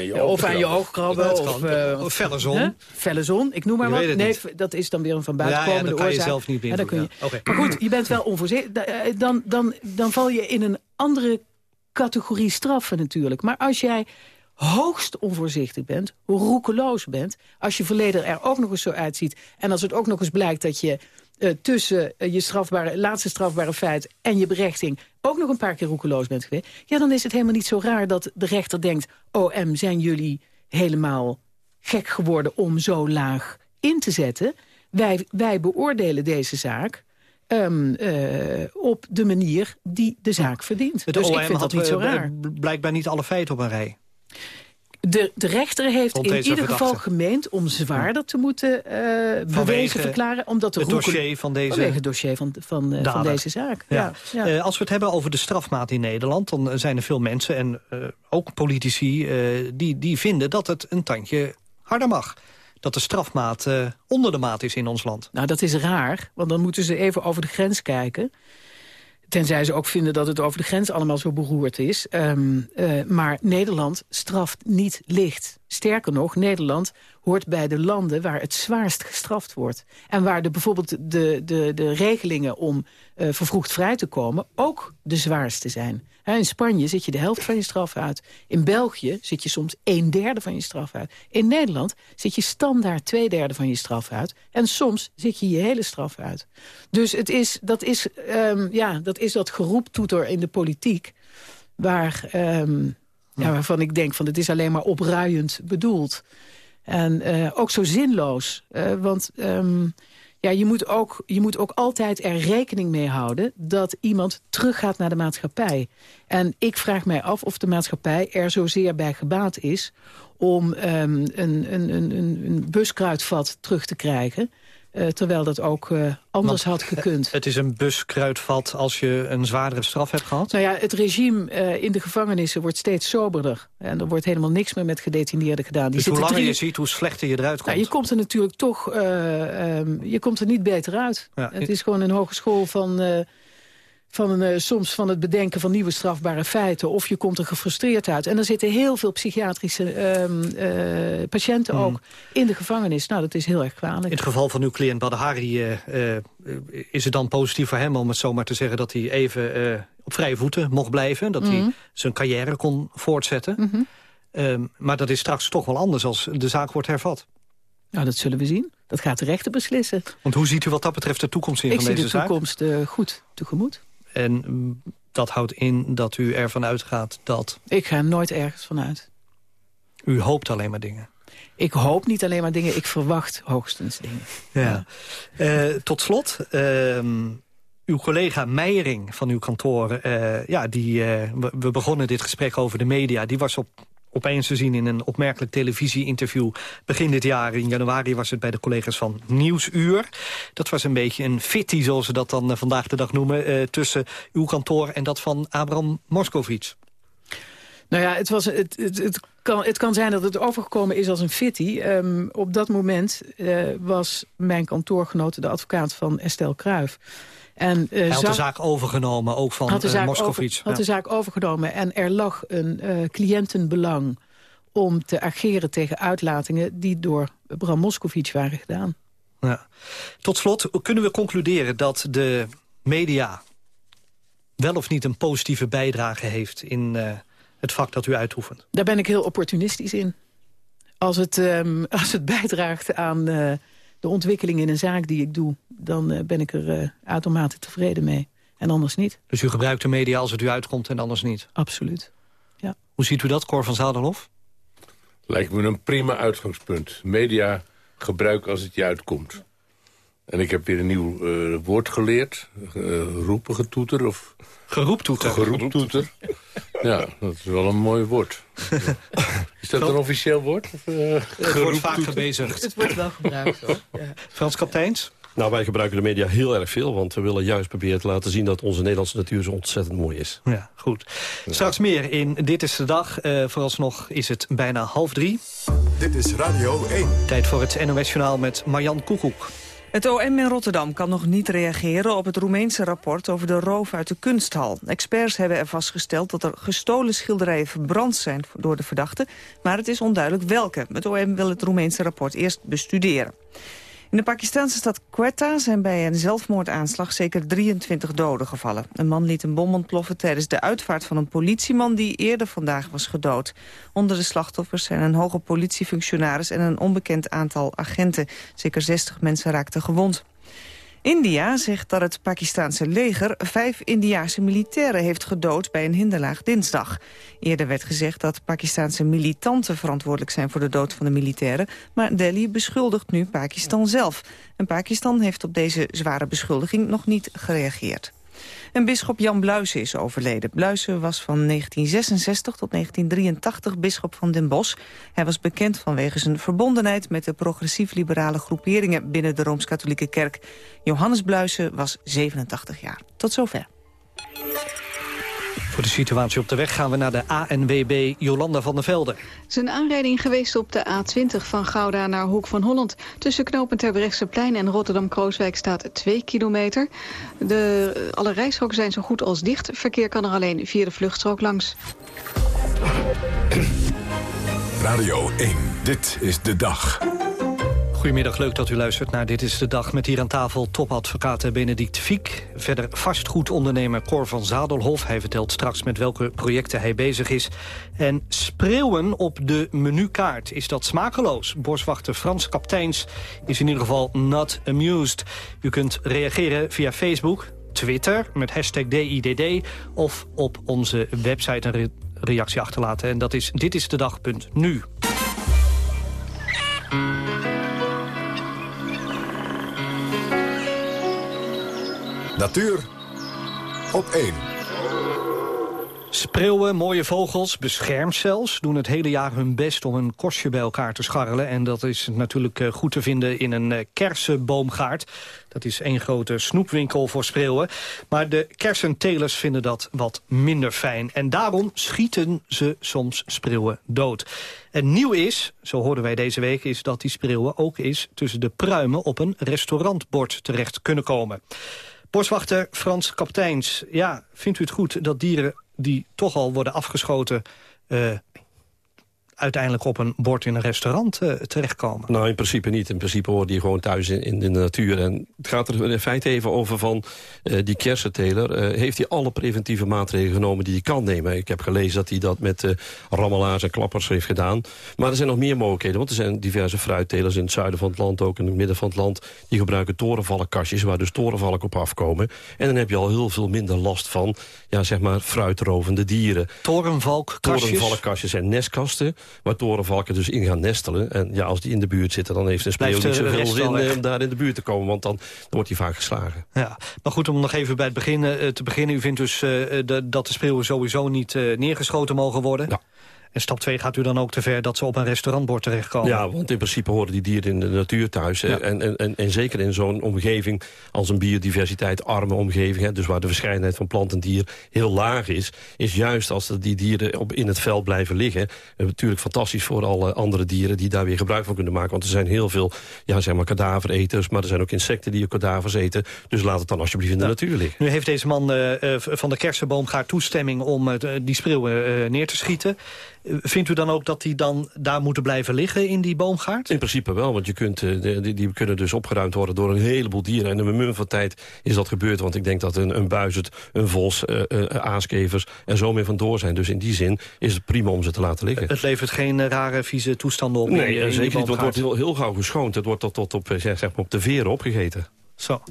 S10: Ja, of aan je
S20: oog
S10: oog krabben.
S2: Dat
S10: Of,
S2: felle zon.
S10: hè? Felle zon, ik noem maar
S2: Je
S10: wat. Nee,
S2: niet.
S10: dat is dan weer een van
S2: Ja, ja,
S10: buitenkomende
S2: dat kan je
S10: oorzaak.
S2: zelf niet
S10: Ja, dan kun je.
S2: beïnvloeden. Ja, oké.
S10: Maar goed, je bent wel onvoorzichtig. Eh, Dan, dan, dan val je in een andere categorie straffen natuurlijk. Maar als jij hoogst onvoorzichtig bent, roekeloos bent... als je verleden er ook nog eens zo uitziet... en als het ook nog eens blijkt dat je eh, tussen eh, je strafbare, laatste strafbare feit... en je berechting ook nog een paar keer roekeloos bent geweest... ja, dan is het helemaal niet zo raar dat de rechter denkt... OM, zijn jullie helemaal gek geworden om zo laag in te zetten? Wij, wij beoordelen deze zaak... ehm, eh, op de manier die de zaak verdient.
S2: De
S10: dus
S2: OM
S10: ik vind
S2: had
S10: dat niet zo raar.
S2: blijkbaar niet alle feiten op een rij.
S10: De, de rechter heeft in ieder geval
S2: verdachte.
S10: gemeend om zwaarder te moeten bewezen verklaren. Omdat de
S2: het dossier van deze
S10: Vanwege het dossier van, van, eh, van deze zaak.
S2: Ja.
S10: Ja. Ja.
S2: Eh, als we het hebben over de strafmaat in Nederland... dan zijn er veel mensen en ook politici die, die vinden dat het een tandje harder mag. Dat de strafmaat onder de maat is in ons land.
S10: Nou, dat is raar, want dan moeten ze even over de grens kijken. Tenzij ze ook vinden dat het over de grens allemaal zo beroerd is. Ehm, eh, maar Nederland straft niet licht. Sterker nog, Nederland hoort bij de landen waar het zwaarst gestraft wordt. En waar de, bijvoorbeeld de, de, de regelingen om eh, vervroegd vrij te komen... ook de zwaarste zijn. In Spanje zit je de helft van je straf uit. In België zit je soms een derde van je straf uit. In Nederland zit je standaard twee derde van je straf uit. En soms zit je je hele straf uit. Dus het is, dat, is, ehm, ja, dat is dat geroeptoeter in de politiek... waar, ehm, ja, waarvan ik denk van het is alleen maar opruiend bedoeld. En eh, ook zo zinloos. Eh, want ehm, ja, je, moet ook, je moet ook altijd er rekening mee houden... dat iemand teruggaat naar de maatschappij. En ik vraag mij af of de maatschappij er zozeer bij gebaat is... om ehm, een, een, een, een, een buskruidvat terug te krijgen... eh, terwijl dat ook eh, anders
S2: Want,
S10: had gekund.
S2: Het is een buskruidvat als je een zwaardere straf hebt gehad.
S10: Nou ja, het regime eh, in de gevangenissen wordt steeds soberder. En er wordt helemaal niks meer met gedetineerden gedaan. Die
S2: Dus hoe langer
S10: drie-
S2: je ziet, hoe slechter je eruit komt.
S10: Nou, je komt er natuurlijk toch, eh, ehm, je komt er niet beter uit.
S2: Ja.
S10: Het is gewoon een hogeschool van, van eh, soms van het bedenken van nieuwe strafbare feiten. Of je komt er gefrustreerd uit. En er zitten heel veel psychiatrische ehm, eh, patiënten
S2: Hmm.
S10: ook in de gevangenis. Nou, dat is heel erg kwalijk.
S2: In het geval van uw cliënt Badahari eh, is het dan positief voor hem... om het zomaar te zeggen dat hij even op vrije voeten mocht blijven. Dat hij
S10: Mhm.
S2: zijn carrière kon voortzetten.
S10: Mhm.
S2: Ehm, maar dat is straks toch wel anders als de zaak wordt hervat.
S10: Nou, dat zullen we zien. Dat gaat de rechter beslissen.
S2: Want hoe ziet u wat dat betreft de toekomst in
S10: Ik
S2: van
S10: zie
S2: deze
S10: de
S2: zaak?
S10: toekomst eh, goed tegemoet.
S2: En dat houdt in dat u ervan uitgaat dat...
S10: Ik ga nooit ergens vanuit.
S2: U hoopt alleen maar dingen.
S10: Ik hoop niet alleen maar dingen, ik verwacht hoogstens dingen.
S2: Ja. Eh, tot slot, ehm, uw collega Meijering van uw kantoor... eh, ja, die, eh, we begonnen dit gesprek over de media. Die was op, opeens te zien in een opmerkelijk televisie-interview... begin dit jaar, in januari, was het bij de collega's van Nieuwsuur. Dat was een beetje een fitty, zoals ze dat dan eh, vandaag de dag noemen... eh, tussen uw kantoor en dat van Abraham Moscovic.
S10: Nou ja, het, was, het, het, kan, het kan zijn dat het overgekomen is als een fitty. Ehm, op dat moment eh, was mijn kantoorgenoot de advocaat van Estelle Kruijf. En, eh,
S2: Hij had de zaak overgenomen, ook van
S10: had de
S2: eh,
S10: zaak,
S2: Moscovic.
S10: over- had de zaak overgenomen en er lag een eh, cliëntenbelang om te ageren tegen uitlatingen die door Bram Moscovic waren gedaan.
S2: Ja. Tot slot, kunnen we concluderen dat de media wel of niet een positieve bijdrage heeft in het vak dat u uitoefent?
S10: Daar ben ik heel opportunistisch in. Als het, ehm, als het bijdraagt aan de ontwikkeling in een zaak die ik doe... dan eh, ben ik er eh, uitermate tevreden mee. En anders niet.
S2: Dus u gebruikt de media als het u uitkomt en anders niet?
S10: Absoluut. Ja.
S2: Hoe ziet u dat, Cor van Zadelhof?
S20: Lijkt me een prima uitgangspunt. Media gebruiken als het je uitkomt. En ik heb weer een nieuw eh, woord geleerd. Uh, roepen getoeter of...
S2: Geroeptoeter.
S20: Geroeptoeter. ja, dat is wel een mooi woord. is dat een officieel woord? Of, eh,
S2: Het wordt vaak gebezigd.
S10: Het wordt wel gebruikt, hoor. Ja.
S2: Frans Kapteins?
S19: Nou, wij gebruiken de media heel erg veel... want we willen juist proberen te laten zien... dat onze Nederlandse natuur zo ontzettend mooi is.
S2: Ja, goed. Straks meer in Dit is de Dag. Eh, vooralsnog is het bijna half drie.
S1: Dit is Radio 1.
S2: Tijd voor het NOS-journaal met Marjan Koekoek.
S3: Het OM in Rotterdam kan nog niet reageren op het Roemeense rapport over de roof uit de kunsthal. Experts hebben er vastgesteld dat er gestolen schilderijen verbrand zijn door de verdachte, maar het is onduidelijk welke. Het OM wil het Roemeense rapport eerst bestuderen. In de Pakistanse stad Quetta zijn bij een zelfmoordaanslag zeker 23 doden gevallen. Een man liet een bom ontploffen tijdens de uitvaart van een politieman die eerder vandaag was gedood. Onder de slachtoffers zijn een hoge politiefunctionaris en een onbekend aantal agenten. Zeker 60 mensen raakten gewond. India zegt dat het Pakistanse leger vijf Indiaanse militairen heeft gedood bij een hinderlaag dinsdag. Eerder werd gezegd dat Pakistanse militanten verantwoordelijk zijn voor de dood van de militairen, maar Delhi beschuldigt nu Pakistan zelf. En Pakistan heeft op deze zware beschuldiging nog niet gereageerd. En bisschop Jan Bluisen is overleden. Bluisen was van 1966 tot 1983 bisschop van Den Bosch. Hij was bekend vanwege zijn verbondenheid met de progressief-liberale groeperingen binnen de Rooms-Katholieke Kerk. Johannes Bluisen was 87 jaar. Tot zover.
S2: Voor de situatie op de weg gaan we naar de ANWB Jolanda van der Velde.
S24: Het is een aanrijding geweest op de A20 van Gouda naar Hoek van Holland. Tussen knooppunt Terbrechtseplein en Rotterdam-Krooswijk staat 2 kilometer. De, alle rijstroken zijn zo goed als dicht. Verkeer kan er alleen via de vluchtstrook langs.
S25: Radio 1, dit is de dag.
S2: Goedemiddag, leuk dat u luistert naar Dit is de Dag... met hier aan tafel topadvocaat Benedict Fiek. Verder vastgoedondernemer Cor van Zadelhof. Hij vertelt straks met welke projecten hij bezig is. En spreeuwen op de menukaart. Is dat smakeloos? Boswachter Frans Kapteins is in ieder geval not amused. U kunt reageren via Facebook, Twitter met hashtag DIDD... of op onze website een re reactie achterlaten. En dat is ditisdedag.nu.
S25: Natuur op 1.
S2: Spreeuwen, mooie vogels, beschermd zelfs... doen het hele jaar hun best om een kostje bij elkaar te scharrelen. En dat is natuurlijk eh, goed te vinden in een eh, kersenboomgaard. Dat is één grote snoepwinkel voor spreeuwen. Maar de kersentelers vinden dat wat minder fijn. En daarom schieten ze soms spreeuwen dood. En nieuw is, zo hoorden wij deze week... is dat die spreeuwen ook eens tussen de pruimen op een restaurantbord terecht kunnen komen. Boswachter Frans Kapteins, ja, vindt u het goed dat dieren die toch al worden afgeschoten... Uh, uiteindelijk op een bord in een restaurant uh, terechtkomen?
S19: Nou, in principe niet. In principe hoort die gewoon thuis in, in de natuur. En het gaat er in feite even over van uh, die kersenteler. Uh, heeft hij alle preventieve maatregelen genomen die hij kan nemen? Ik heb gelezen dat hij dat met rammelaars en klappers heeft gedaan. Maar er zijn nog meer mogelijkheden. Want er zijn diverse fruittelers in het zuiden van het land, ook in het midden van het land. Die gebruiken torenvallenkastjes waar dus torenvalk op afkomen. En dan heb je al heel veel minder last van, ja, zeg maar, fruitrovende dieren.
S2: Torenvalkkastjes?
S19: Torenvallenkastjes en nestkasten waar torenvalken dus in gaan nestelen. En ja, als die in de buurt zitten, dan heeft een spreeuw niet zoveel zin eh, om daar in de buurt te komen. Want dan, dan wordt hij vaak geslagen.
S2: Ja, maar goed, om nog even bij het begin uh, te beginnen. U vindt dus de, dat de spreeuwen sowieso niet neergeschoten mogen worden?
S19: Ja.
S2: En stap 2 gaat u dan ook te ver dat ze op een restaurantbord terechtkomen?
S19: Ja, want in principe horen die dieren in de natuur thuis. Ja. En, en, en, en, zeker in zo'n omgeving als een biodiversiteit-arme omgeving... Hè, dus waar de verscheidenheid van plant en dier heel laag is... is juist als die dieren op, in het veld blijven liggen... natuurlijk fantastisch voor alle andere dieren... die daar weer gebruik van kunnen maken. Want er zijn heel veel ja, zeg maar kadavereters... maar er zijn ook insecten die kadavers eten. Dus laat het dan alsjeblieft in de natuur liggen.
S2: Nu heeft deze man uh, van de kersenboomgaard toestemming... om uh, die spreeuwen uh, neer te schieten... Vindt u dan ook dat die dan daar moeten blijven liggen in die boomgaard?
S19: In principe wel, want je kunt, die, die kunnen dus opgeruimd worden door een heleboel dieren. En in een mum van tijd is dat gebeurd, want ik denk dat een, een buizerd, een vos, uh, uh, aaskevers er zo mee vandoor zijn. Dus in die zin is het prima om ze te laten liggen.
S2: Het levert geen rare, vieze toestanden op?
S19: Nee,
S2: in, in
S19: zeker niet. Het wordt heel, heel gauw geschoond. Het wordt tot, tot op, zeg maar op de veren opgegeten.
S2: Zo.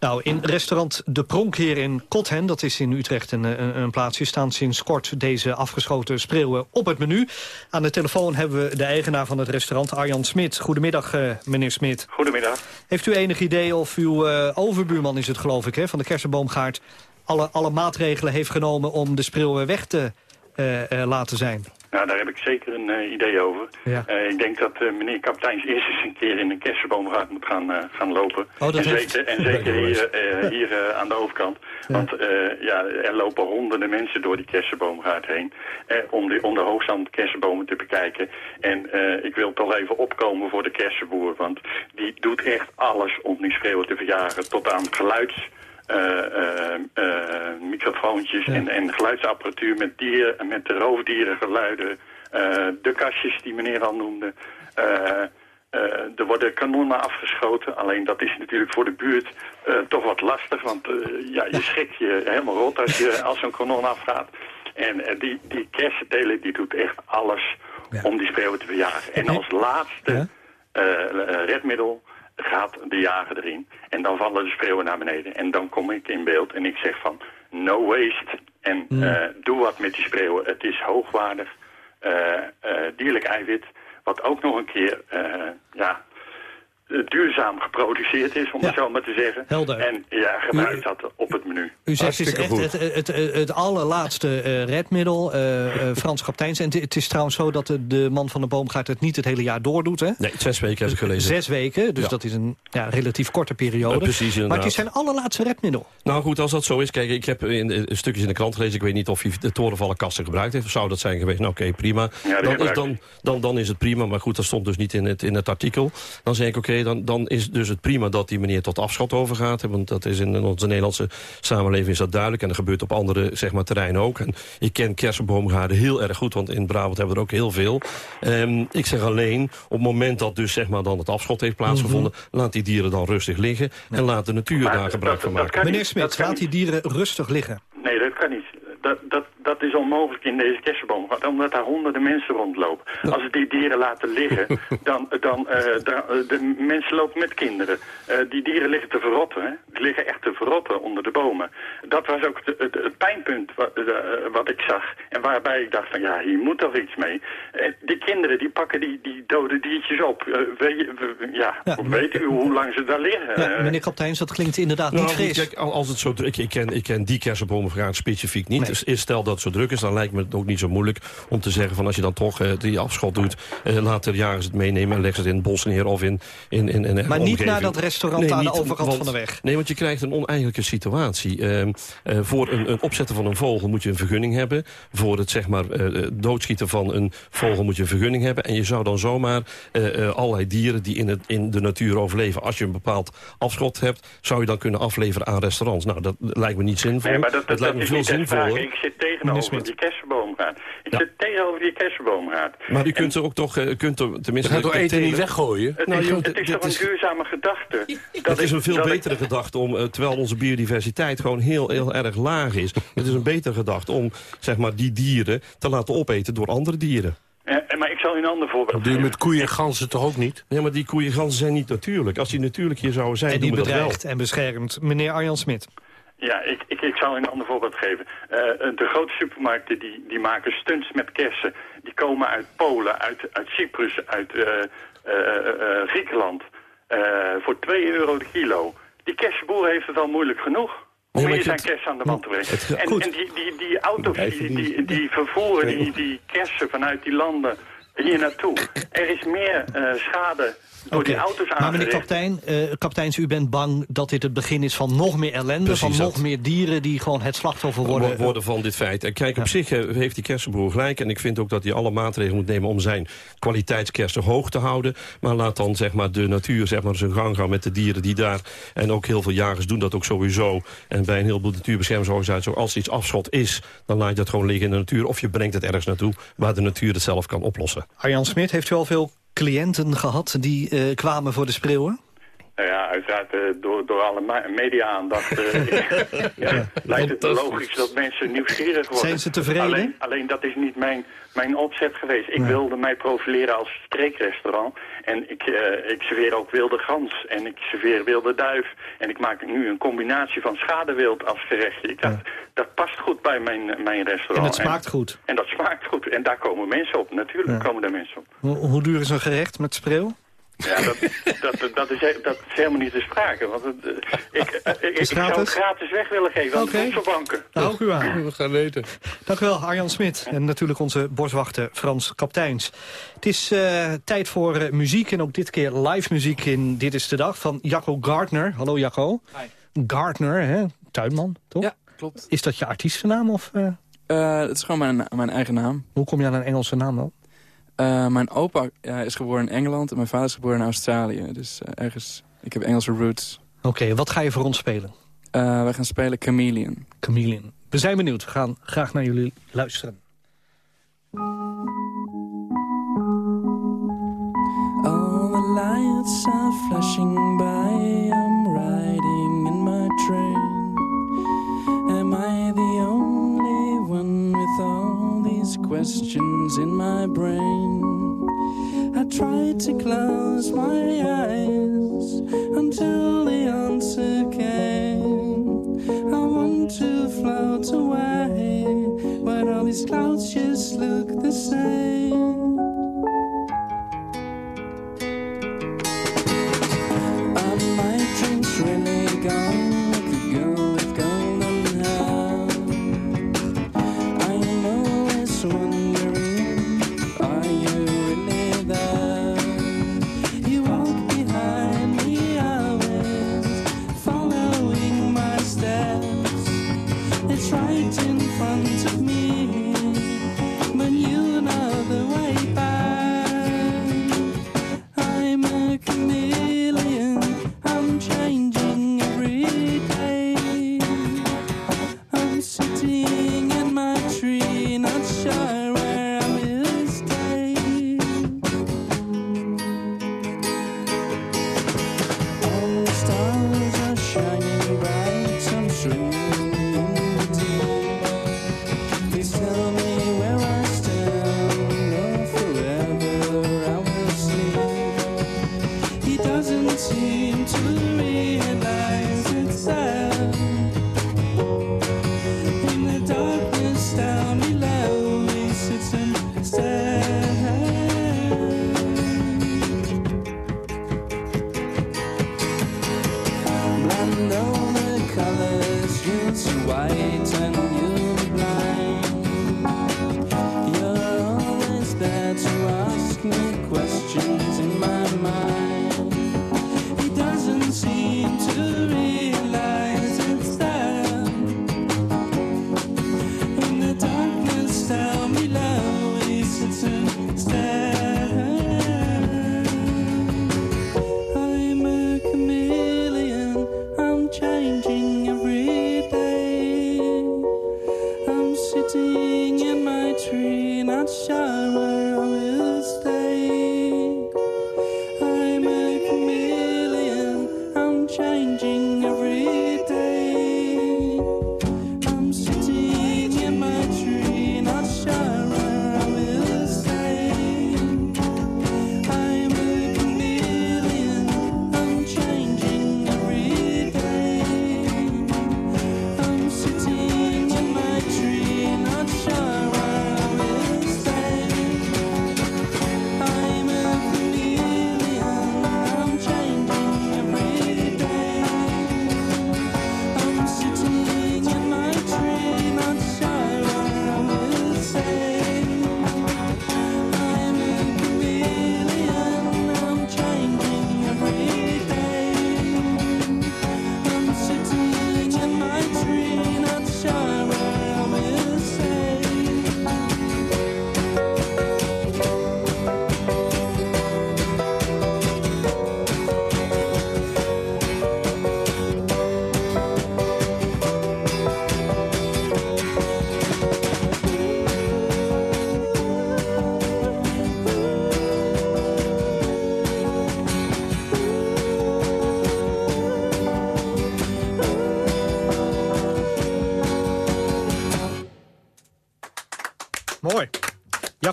S2: Nou, in restaurant De Pronkheer in Kothen, dat is in Utrecht een, een, een, plaatsje... staan sinds kort deze afgeschoten spreeuwen op het menu. Aan de telefoon hebben we de eigenaar van het restaurant, Arjan Smit. Goedemiddag, uh, meneer Smit.
S26: Goedemiddag.
S2: Heeft u enig idee of uw uh, overbuurman is het, geloof ik, hè, van de Kersenboomgaard... alle, alle maatregelen heeft genomen om de spreeuwen weg te uh, laten zijn?
S26: Nou, daar heb ik zeker een eh, idee over.
S2: Ja.
S26: Eh, ik denk dat eh, meneer Kapteins eerst eens een keer in een kersenboomgaard moet gaan, gaan lopen.
S2: Oh, dat
S26: en,
S2: heeft-
S26: zeker, en zeker hier, hier aan de overkant. Want ja, er lopen honderden mensen door die kersenboomgaard heen. Om, de, om de hoogstand kersenbomen te bekijken. En ik wil toch even opkomen voor de kersenboer. Want die doet echt alles om die spreeuwen te verjagen. Tot aan geluids... eh, eh, eh, microfoontjes en, en geluidsapparatuur met dieren, met de roofdierengeluiden, de kastjes die meneer al noemde. Eh, er worden kanonnen afgeschoten, alleen dat is natuurlijk voor de buurt toch wat lastig, want ja, je schrikt je helemaal rot als, je, als zo'n kanon afgaat. En die, die kersenteler die doet echt alles om die spreeuwen te verjagen. En als laatste redmiddel gaat de jager erin. En dan vallen de spreeuwen naar beneden. En dan kom ik in beeld en ik zeg van no waste. En eh, doe wat met die spreeuwen. Het is hoogwaardig eh, eh, dierlijk eiwit. Wat ook nog een keer eh, ja, duurzaam geproduceerd is, om het zo maar te zeggen.
S2: Helder.
S26: En ja, gebruik dat op het menu.
S2: U zegt het is echt het, het, het, het allerlaatste eh, redmiddel, eh, eh, Frans Kapteins. En het, is trouwens zo dat de, de man van de boomgaard het niet het hele jaar doordoet. Hè?
S19: Nee, zes weken heb ik gelezen.
S2: Zes weken, dus
S19: Ja.
S2: dat is een ja, relatief korte periode.
S19: Precies, inderdaad.
S2: maar het is zijn allerlaatste redmiddel.
S19: Nou goed, als dat zo is. Kijk, ik heb in, in stukjes in de krant gelezen. Ik weet niet of hij de torenvallen kasten gebruikt heeft. Of zou dat zijn geweest? Nou oké, prima. dan, is,
S26: gebruikt
S19: dan, dan, dan is het prima. Maar goed, dat stond dus niet in het, in het artikel. Dan zeg ik oké, dan, dan is dus het prima dat die meneer tot afschot overgaat. Want dat is in onze Nederlandse samenleving is dat duidelijk. En dat gebeurt op andere zeg maar, terreinen ook. En ik ken kersenboomgaarden heel erg goed. Want in Brabant hebben we er ook heel veel. Ehm, ik zeg alleen, op het moment dat dus zeg maar dan het afschot heeft plaatsgevonden...
S2: Mhm.
S19: laat die dieren dan rustig liggen. En laat de natuur daar gebruik van maken.
S2: Meneer Smit, laat die dieren rustig liggen.
S26: Nee, dat kan niet. Dat, is onmogelijk in deze kersenboom, omdat daar honderden mensen rondlopen. Als we die dieren laten liggen, dan, dan, eh, dan eh, de mensen lopen met kinderen. Eh, die dieren liggen te verrotten, hè. Die liggen echt te verrotten onder de bomen. Dat was ook de- het, het pijnpunt wat, wat ik zag. En waarbij ik dacht van, ja, hier moet toch iets mee. Eh, die kinderen, die pakken die, die dode diertjes op. Eh, weet, ja, weet u hoe lang ze daar liggen?
S2: Ja, meneer Kapteins, dat klinkt inderdaad
S19: Nou,
S2: niet
S19: goed,
S2: fris.
S19: kijk, als het zo druk, ik ken, ik ken die kersenbomengaard specifiek niet. Dus is- stel dat zo druk is, dan lijkt me het ook niet zo moeilijk om te zeggen van als je dan toch eh, die afschot doet, eh, laat de jagers het meenemen en leg ze het in het bos neer of in, in, in, in
S2: Maar niet
S19: omgeving.
S2: naar dat restaurant aan de overkant
S19: want-
S2: van de weg.
S19: Nee, want je krijgt een oneigenlijke situatie. Ehm, eh, voor een, een opzetten van een vogel moet je een vergunning hebben. Voor het zeg maar, doodschieten van een vogel moet je een vergunning hebben. En je zou dan zomaar eh, eh, allerlei dieren die in, het, in de natuur overleven... als je een bepaald afschot hebt, zou je dan kunnen afleveren aan restaurants. Nou, dat lijkt me niet zinvol.
S26: Nee, maar dat,
S19: lijkt me
S26: is
S19: veel zinvoller.
S26: Ik zit tegenover die kersenboomgaard. Ik zit tegenover die kersenboomgaard.
S19: Maar u kunt er ook toch, eh, kunt er tenminste...
S20: Je gaat toch eten niet weggooien?
S26: Het
S19: Nou,
S26: is,
S19: joh,
S26: het is toch een duurzame gedachte?
S19: Het is een veel
S26: dat ik-
S19: betere gedachte om, eh, terwijl onze biodiversiteit gewoon heel, heel erg laag is. Het is een betere gedachte om zeg maar, die dieren te laten opeten door andere dieren.
S26: Ja, maar ik zal u een ander voorbeeld
S20: Dat doe je
S26: geven.
S20: met koeien en ganzen toch ook niet?
S19: Ja, maar die koeien en ganzen zijn niet natuurlijk. Als die natuurlijk hier zouden zijn,
S2: En die
S19: doen we dat wel.
S2: bedreigt en beschermt. Meneer Arjan Smit.
S26: Ja, ik, ik, ik zal u een ander voorbeeld geven. Eh, de grote supermarkten die, die maken stunts met kersen. Die komen uit Polen, uit, uit Cyprus, uit eh, eh, Griekenland. voor 2 euro de kilo. Die kersenboer heeft het al moeilijk genoeg. Om hier
S19: ik
S26: zijn kersen aan de man te brengen.
S19: het-
S26: En, en die, die, die auto's die, die, die vervoeren die, die kersen vanuit die landen hier naartoe. Er is meer eh, schade door die auto's
S2: Maar meneer kaptein, eh, kapiteins, u bent bang dat dit het begin is van nog meer ellende...
S19: Precies
S2: van nog
S19: dat.
S2: meer dieren die gewoon het slachtoffer worden.
S19: worden, worden van dit feit. En kijk, op zich eh, heeft die kersenboer gelijk. En ik vind ook dat hij alle maatregelen moet nemen om zijn kwaliteitskersen hoog te houden. Maar laat dan zeg maar, de natuur zeg maar, zijn gang gaan met de dieren die daar... en ook heel veel jagers doen dat ook sowieso. En bij een heleboel natuurbeschermingsorganisaties... als er iets afschot is, dan laat je dat gewoon liggen in de natuur. Of je brengt het ergens naartoe waar de natuur het zelf kan oplossen.
S2: Arjan Smit, heeft u al veel cliënten gehad die eh, kwamen voor de spreeuwen?
S26: Nou ja, uiteraard eh, door, door alle media-aandacht eh, ja, lijkt het logisch dat mensen nieuwsgierig worden.
S2: Zijn ze tevreden?
S26: Alleen, alleen dat is niet mijn, mijn opzet geweest. Ik wilde mij profileren als streekrestaurant. En ik, ik serveer ook wilde gans en ik serveer wilde duif. En ik maak nu een combinatie van schadewild als gerechtje. Ik dacht, dat past goed bij mijn, mijn restaurant.
S2: En het smaakt goed.
S26: En dat smaakt goed. En daar komen mensen op. Natuurlijk
S2: Ja.
S26: komen daar mensen op.
S2: Hoe, hoe duur is een gerecht met spreeuw?
S26: Ja, dat, dat, dat, is, dat is helemaal niet te sprake. Want het, eh, ik, eh, ik, ik zou het gratis weg willen geven aan
S2: Oké.
S26: de banken.
S2: Daar hou ik u aan.
S20: We gaan eten.
S2: Dank u wel, Arjan Smit. En natuurlijk onze boswachter Frans Kapteins. Het is eh, tijd voor eh, muziek en ook dit keer live muziek in Dit is de Dag van Jacco Gardner. Hallo Jacco. Gardner, hè? tuinman, toch?
S27: Ja, klopt.
S2: Is dat je artiestennaam? Of, eh?
S27: Eh, het is gewoon mijn, mijn eigen naam.
S2: Hoe kom je aan een Engelse naam dan?
S27: Eh, mijn opa is geboren in Engeland en mijn vader is geboren in Australië. Dus ergens, ik heb Engelse roots.
S2: Oké, wat ga je voor ons spelen?
S27: Eh, wij gaan spelen Chameleon.
S2: Chameleon. We zijn benieuwd. We gaan graag naar jullie luisteren.
S27: All the lights are flashing by. Questions in my brain? I tried to close my eyes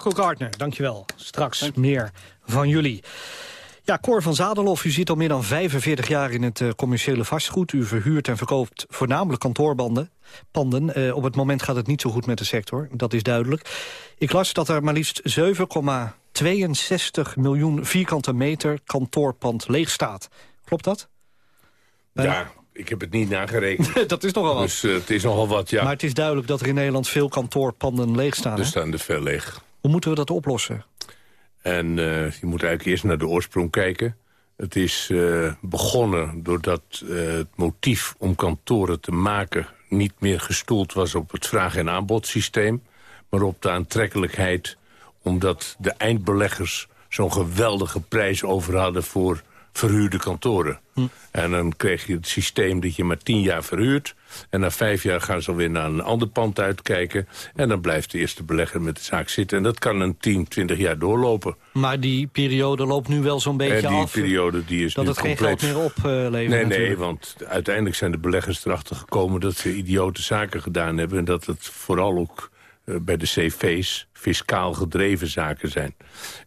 S2: Jacco Gardner, dankjewel. Straks meer van jullie. Ja, Cor van Zadelof, u zit al meer dan 45 jaar in het eh, commerciële vastgoed. U verhuurt en verkoopt voornamelijk kantoorbanden. Panden. Eh, op het moment gaat het niet zo goed met de sector, dat is duidelijk. Ik las dat er maar liefst 62 miljoen vierkante meter kantoorpand leeg staat. Klopt dat?
S20: Ja, ik heb het niet nagerekend.
S2: dat is nogal wat.
S20: Dus uh, het is nogal wat, ja.
S2: Maar het is duidelijk dat er in Nederland veel kantoorpanden leeg staan.
S20: Er staan er veel leeg.
S2: Hoe moeten we dat oplossen?
S20: En uh, je moet eigenlijk eerst naar de oorsprong kijken. Het is uh, begonnen doordat het motief om kantoren te maken... niet meer gestoeld was op het vraag- en aanbodsysteem... maar op de aantrekkelijkheid omdat de eindbeleggers zo'n geweldige prijs over hadden voor verhuurde kantoren. Hm. En dan kreeg je het systeem dat je maar tien jaar verhuurt. En na vijf jaar gaan ze alweer naar een ander pand uitkijken. En dan blijft de eerste belegger met de zaak zitten. En dat kan een 10, 20 jaar doorlopen.
S2: Maar die periode loopt nu wel zo'n beetje
S20: en die
S2: af.
S20: periode die is
S2: dat
S20: nu
S2: het
S20: compleet...
S2: geen geld meer oplevert
S20: Nee, nee, natuurlijk. want uiteindelijk zijn de beleggers erachter gekomen... dat ze idiote zaken gedaan hebben. En dat het vooral ook uh, bij de CV's fiscaal gedreven zaken zijn.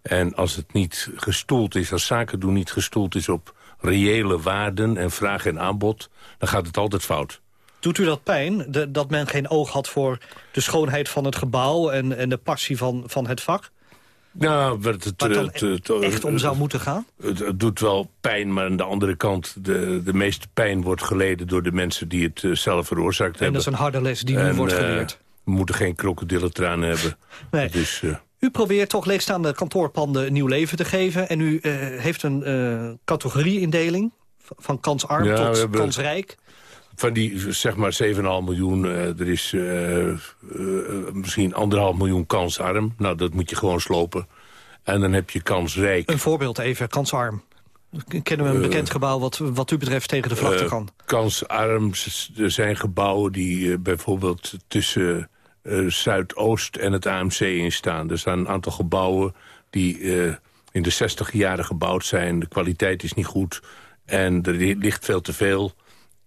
S20: En als het niet gestoeld is, als zaken doen niet gestoeld is op reële waarden en vraag en aanbod, dan gaat het altijd fout.
S2: Doet u dat pijn, de, dat men geen oog had voor de schoonheid van het gebouw en, en de passie van, van het vak?
S20: Nou, het, het,
S2: echt om zou moeten gaan?
S20: Het, doet wel pijn, maar aan de andere kant... De, de meeste pijn wordt geleden door de mensen die het uh, zelf veroorzaakt
S2: en
S20: hebben.
S2: En dat is een harde les die nu wordt geleerd.
S20: We moeten geen krokodillentranen hebben.
S2: Nee.
S20: Dus, uh,
S2: u probeert toch leegstaande kantoorpanden een nieuw leven te geven. En u uh, heeft een uh, categorieindeling van kansarm
S20: ja,
S2: tot kansrijk.
S20: Van die zeg maar 7,5 miljoen, er is misschien 1,5 miljoen kansarm. Nou, dat moet je gewoon slopen. En dan heb je kansrijk.
S2: Een voorbeeld even, kansarm. Kennen we een bekend gebouw wat, wat u betreft tegen de vlakte kan?
S20: kansarm, er zijn gebouwen die bijvoorbeeld tussen Zuidoost en het AMC in staan. Er staan een aantal gebouwen die uh, in de 60 jaren gebouwd zijn. De kwaliteit is niet goed en er ligt veel te veel.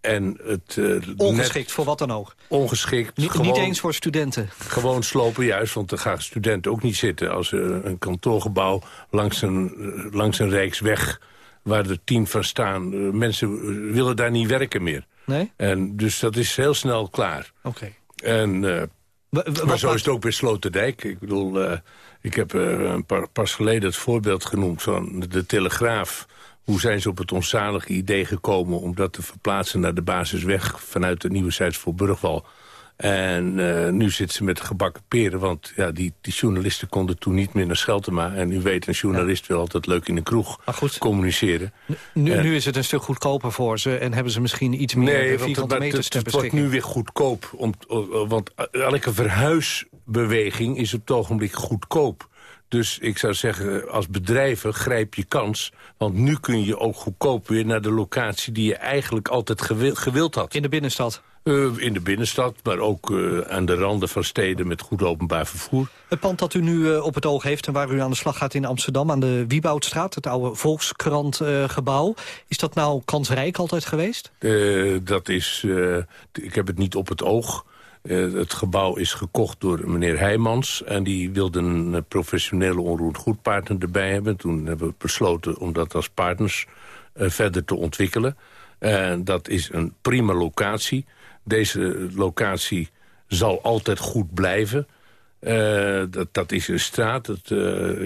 S20: En het, uh,
S2: ongeschikt
S20: net,
S2: voor wat dan ook?
S20: Ongeschikt.
S2: Niet,
S20: gewoon,
S2: niet eens voor studenten?
S20: Gewoon slopen juist, want er gaan studenten ook niet zitten. Als uh, een kantoorgebouw langs een, langs een rijksweg waar er tien van staan... Mensen willen daar niet werken meer.
S2: Nee?
S20: En dus dat is heel snel klaar.
S2: Oké. Okay.
S20: En... Maar zo is het ook bij Sloterdijk. Ik bedoel, uh, ik heb uh, een paar, pas geleden het voorbeeld genoemd van de Telegraaf. Hoe zijn ze op het onzalige idee gekomen om dat te verplaatsen naar de basisweg... vanuit de Nieuwe Zuids voor Burgwal. En uh, nu zitten ze met gebakken peren, want ja, die, die journalisten konden toen niet meer naar Scheltema. En u weet, een journalist wil altijd leuk in een kroeg communiceren.
S2: Nu, en, nu is het een stuk goedkoper voor ze en hebben ze misschien iets meer
S20: nee,
S2: vierkante meters
S20: het,
S2: te
S20: het wordt nu weer goedkoop, om, want elke verhuisbeweging is op het ogenblik goedkoop. Dus ik zou zeggen, als bedrijven grijp je kans. Want nu kun je ook goedkoop weer naar de locatie... die je eigenlijk altijd gewild had.
S2: In de binnenstad?
S20: Uh, in de binnenstad, maar ook uh, aan de randen van steden met goed openbaar vervoer.
S2: Het pand dat u nu uh, op het oog heeft en waar u aan de slag gaat in Amsterdam... aan de Wieboudstraat, het oude Volkskrant-gebouw... is dat nou kansrijk altijd geweest?
S20: dat is... ik heb het niet op het oog... Het gebouw is gekocht door meneer Heijmans. En die wilde een professionele onroerend goedpartner erbij hebben. Toen hebben we besloten om dat als partners verder te ontwikkelen. En dat is een prima locatie. Deze locatie zal altijd goed blijven. dat, dat is een straat. Dat,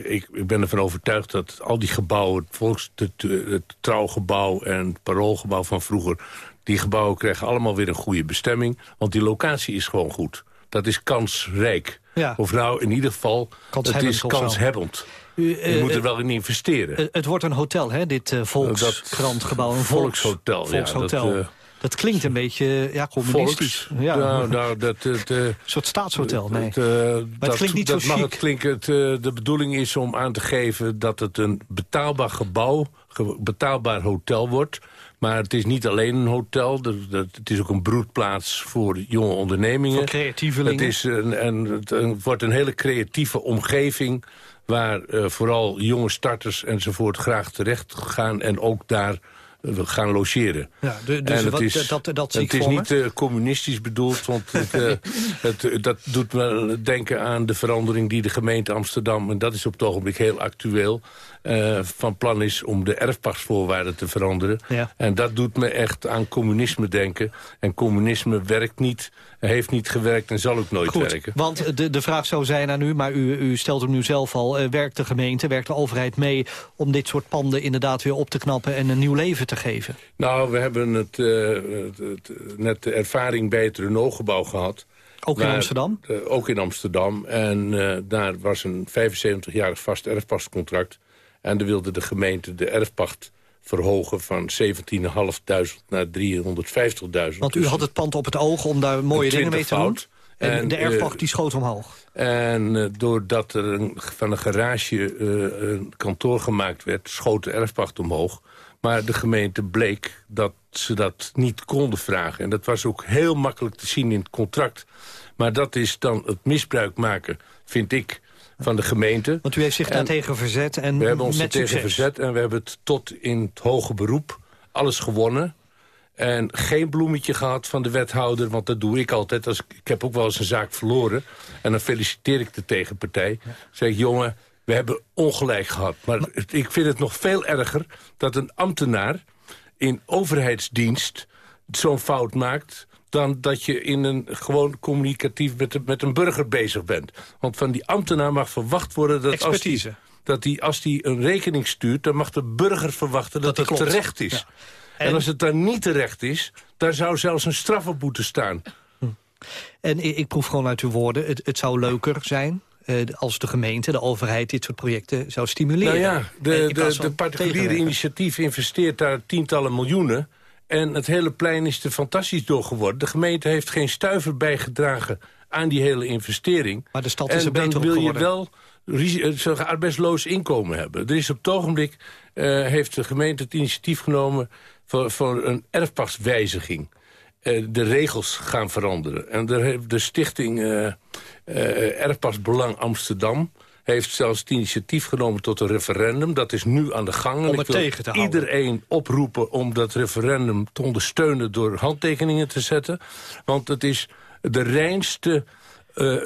S20: ik, ik, ben ervan overtuigd dat al die gebouwen... het, volks, het, het trouwgebouw en het paroolgebouw van vroeger... Die gebouwen krijgen allemaal weer een goede bestemming. Want die locatie is gewoon goed. Dat is kansrijk.
S2: Ja.
S20: Of nou, in ieder geval, het is kanshebbend. U, uh, je moet er wel in investeren.
S2: Het wordt een hotel, hè, dit Volkskrantgebouw. Een
S20: volkshotel.
S2: volkshotel.
S20: Ja, dat,
S2: dat klinkt een beetje ja, communistisch.
S20: Volks,
S2: ja.
S20: Nou, nou, dat, het,
S2: een soort staatshotel, nee.
S20: Het,
S2: maar het
S20: dat,
S2: klinkt niet
S20: dat
S2: zo
S20: mag
S2: chic.
S20: het klinken. Het, de bedoeling is om aan te geven dat het een betaalbaar gebouw, ge, betaalbaar hotel wordt... Maar het is niet alleen een hotel. Het is ook een broedplaats voor jonge ondernemingen.
S2: Voor creatievelingen.
S20: Het, is een, een, het wordt een hele creatieve omgeving... waar uh, vooral jonge starters enzovoort graag terecht gaan... en ook daar gaan logeren.
S2: Ja, dus
S20: en het
S2: wat,
S20: is,
S2: dat, dat, dat
S20: het is niet uh, communistisch bedoeld, want het, uh, het, dat doet me denken aan de verandering die de gemeente Amsterdam... en dat is op het ogenblik heel actueel... Uh, van plan is om de erfpachtsvoorwaarden te veranderen.
S2: Ja.
S20: En dat doet me echt aan communisme denken. En communisme werkt niet heeft niet gewerkt en zal ook nooit
S2: Goed,
S20: werken.
S2: want de, de vraag zou zijn aan u, maar u, u stelt hem nu zelf al... eh, werkt de gemeente, werkt de overheid mee om dit soort panden inderdaad weer op te knappen... en een nieuw leven te geven?
S20: Nou, we hebben het, eh, het- het- net de ervaring bij het Renault-gebouw gehad.
S2: Ook in Amsterdam?
S20: eh, ook in Amsterdam. En daar was een 75-jarig vast erfpastcontract. En daar wilde de gemeente de erfpacht verhogen van 17.500 naar 350.000.
S2: Want u
S20: Dus
S2: had het pand op het oog om daar mooie dingen mee te doen. En,
S20: En,
S2: de erfpacht
S20: eh,
S2: die schoot omhoog.
S20: En eh, doordat er een, van een garage eh, een kantoor gemaakt werd... schoot de erfpacht omhoog. Maar de gemeente bleek dat ze dat niet konden vragen. En dat was ook heel makkelijk te zien in het contract. Maar dat is dan het misbruik maken, vind ik, van de gemeente.
S2: Want u heeft zich
S20: En
S2: daartegen verzet en
S20: we hebben ons
S2: met
S20: tegen
S2: succes.
S20: verzet en we hebben het tot in het hoge beroep alles gewonnen. En geen bloemetje gehad van de wethouder, want dat doe ik altijd. Als, ik heb ook wel eens een zaak verloren. En dan feliciteer ik de tegenpartij. zeg ik, jongen, we hebben ongelijk gehad. Maar het- ik vind het nog veel erger dat een ambtenaar in overheidsdienst zo'n fout maakt dan dat je in een gewoon communicatief met, een- met een burger bezig bent. Want van die ambtenaar mag verwacht worden dat als die,
S2: Expertise.
S20: dat die, als die een rekening stuurt... dan mag de burger verwachten dat,
S2: Dat
S20: het
S2: klopt.
S20: terecht is.
S2: Ja.
S20: En,
S2: En-
S20: als het dan niet terecht is, daar zou zelfs een straf op moeten staan.
S2: En ik, proef gewoon uit uw woorden, het, het zou leuker zijn... eh, als de gemeente, de overheid, dit soort projecten zou stimuleren.
S20: Nou ja, de, de, de particuliere initiatief investeert daar tientallen miljoenen. En het hele plein is er fantastisch door geworden. De gemeente heeft geen stuiver bijgedragen aan die hele investering.
S2: Maar de stad
S20: en
S2: is er beter
S20: dan
S2: op
S20: wil je
S2: geworden.
S20: wel eh, arbeidsloos inkomen hebben. Er is op het ogenblik eh, heeft de gemeente het initiatief genomen... voor, voor een erfpachtswijziging. Eh, de regels gaan veranderen. En daar heeft de stichting eh, Erfpachtsbelang Amsterdam... heeft zelfs het initiatief genomen tot een referendum. Dat is nu aan de gang. En
S2: Om
S20: ik
S2: het
S20: wil
S2: tegen te houden.
S20: iedereen oproepen om dat referendum te ondersteunen... door handtekeningen te zetten. Want het is de reinste eh,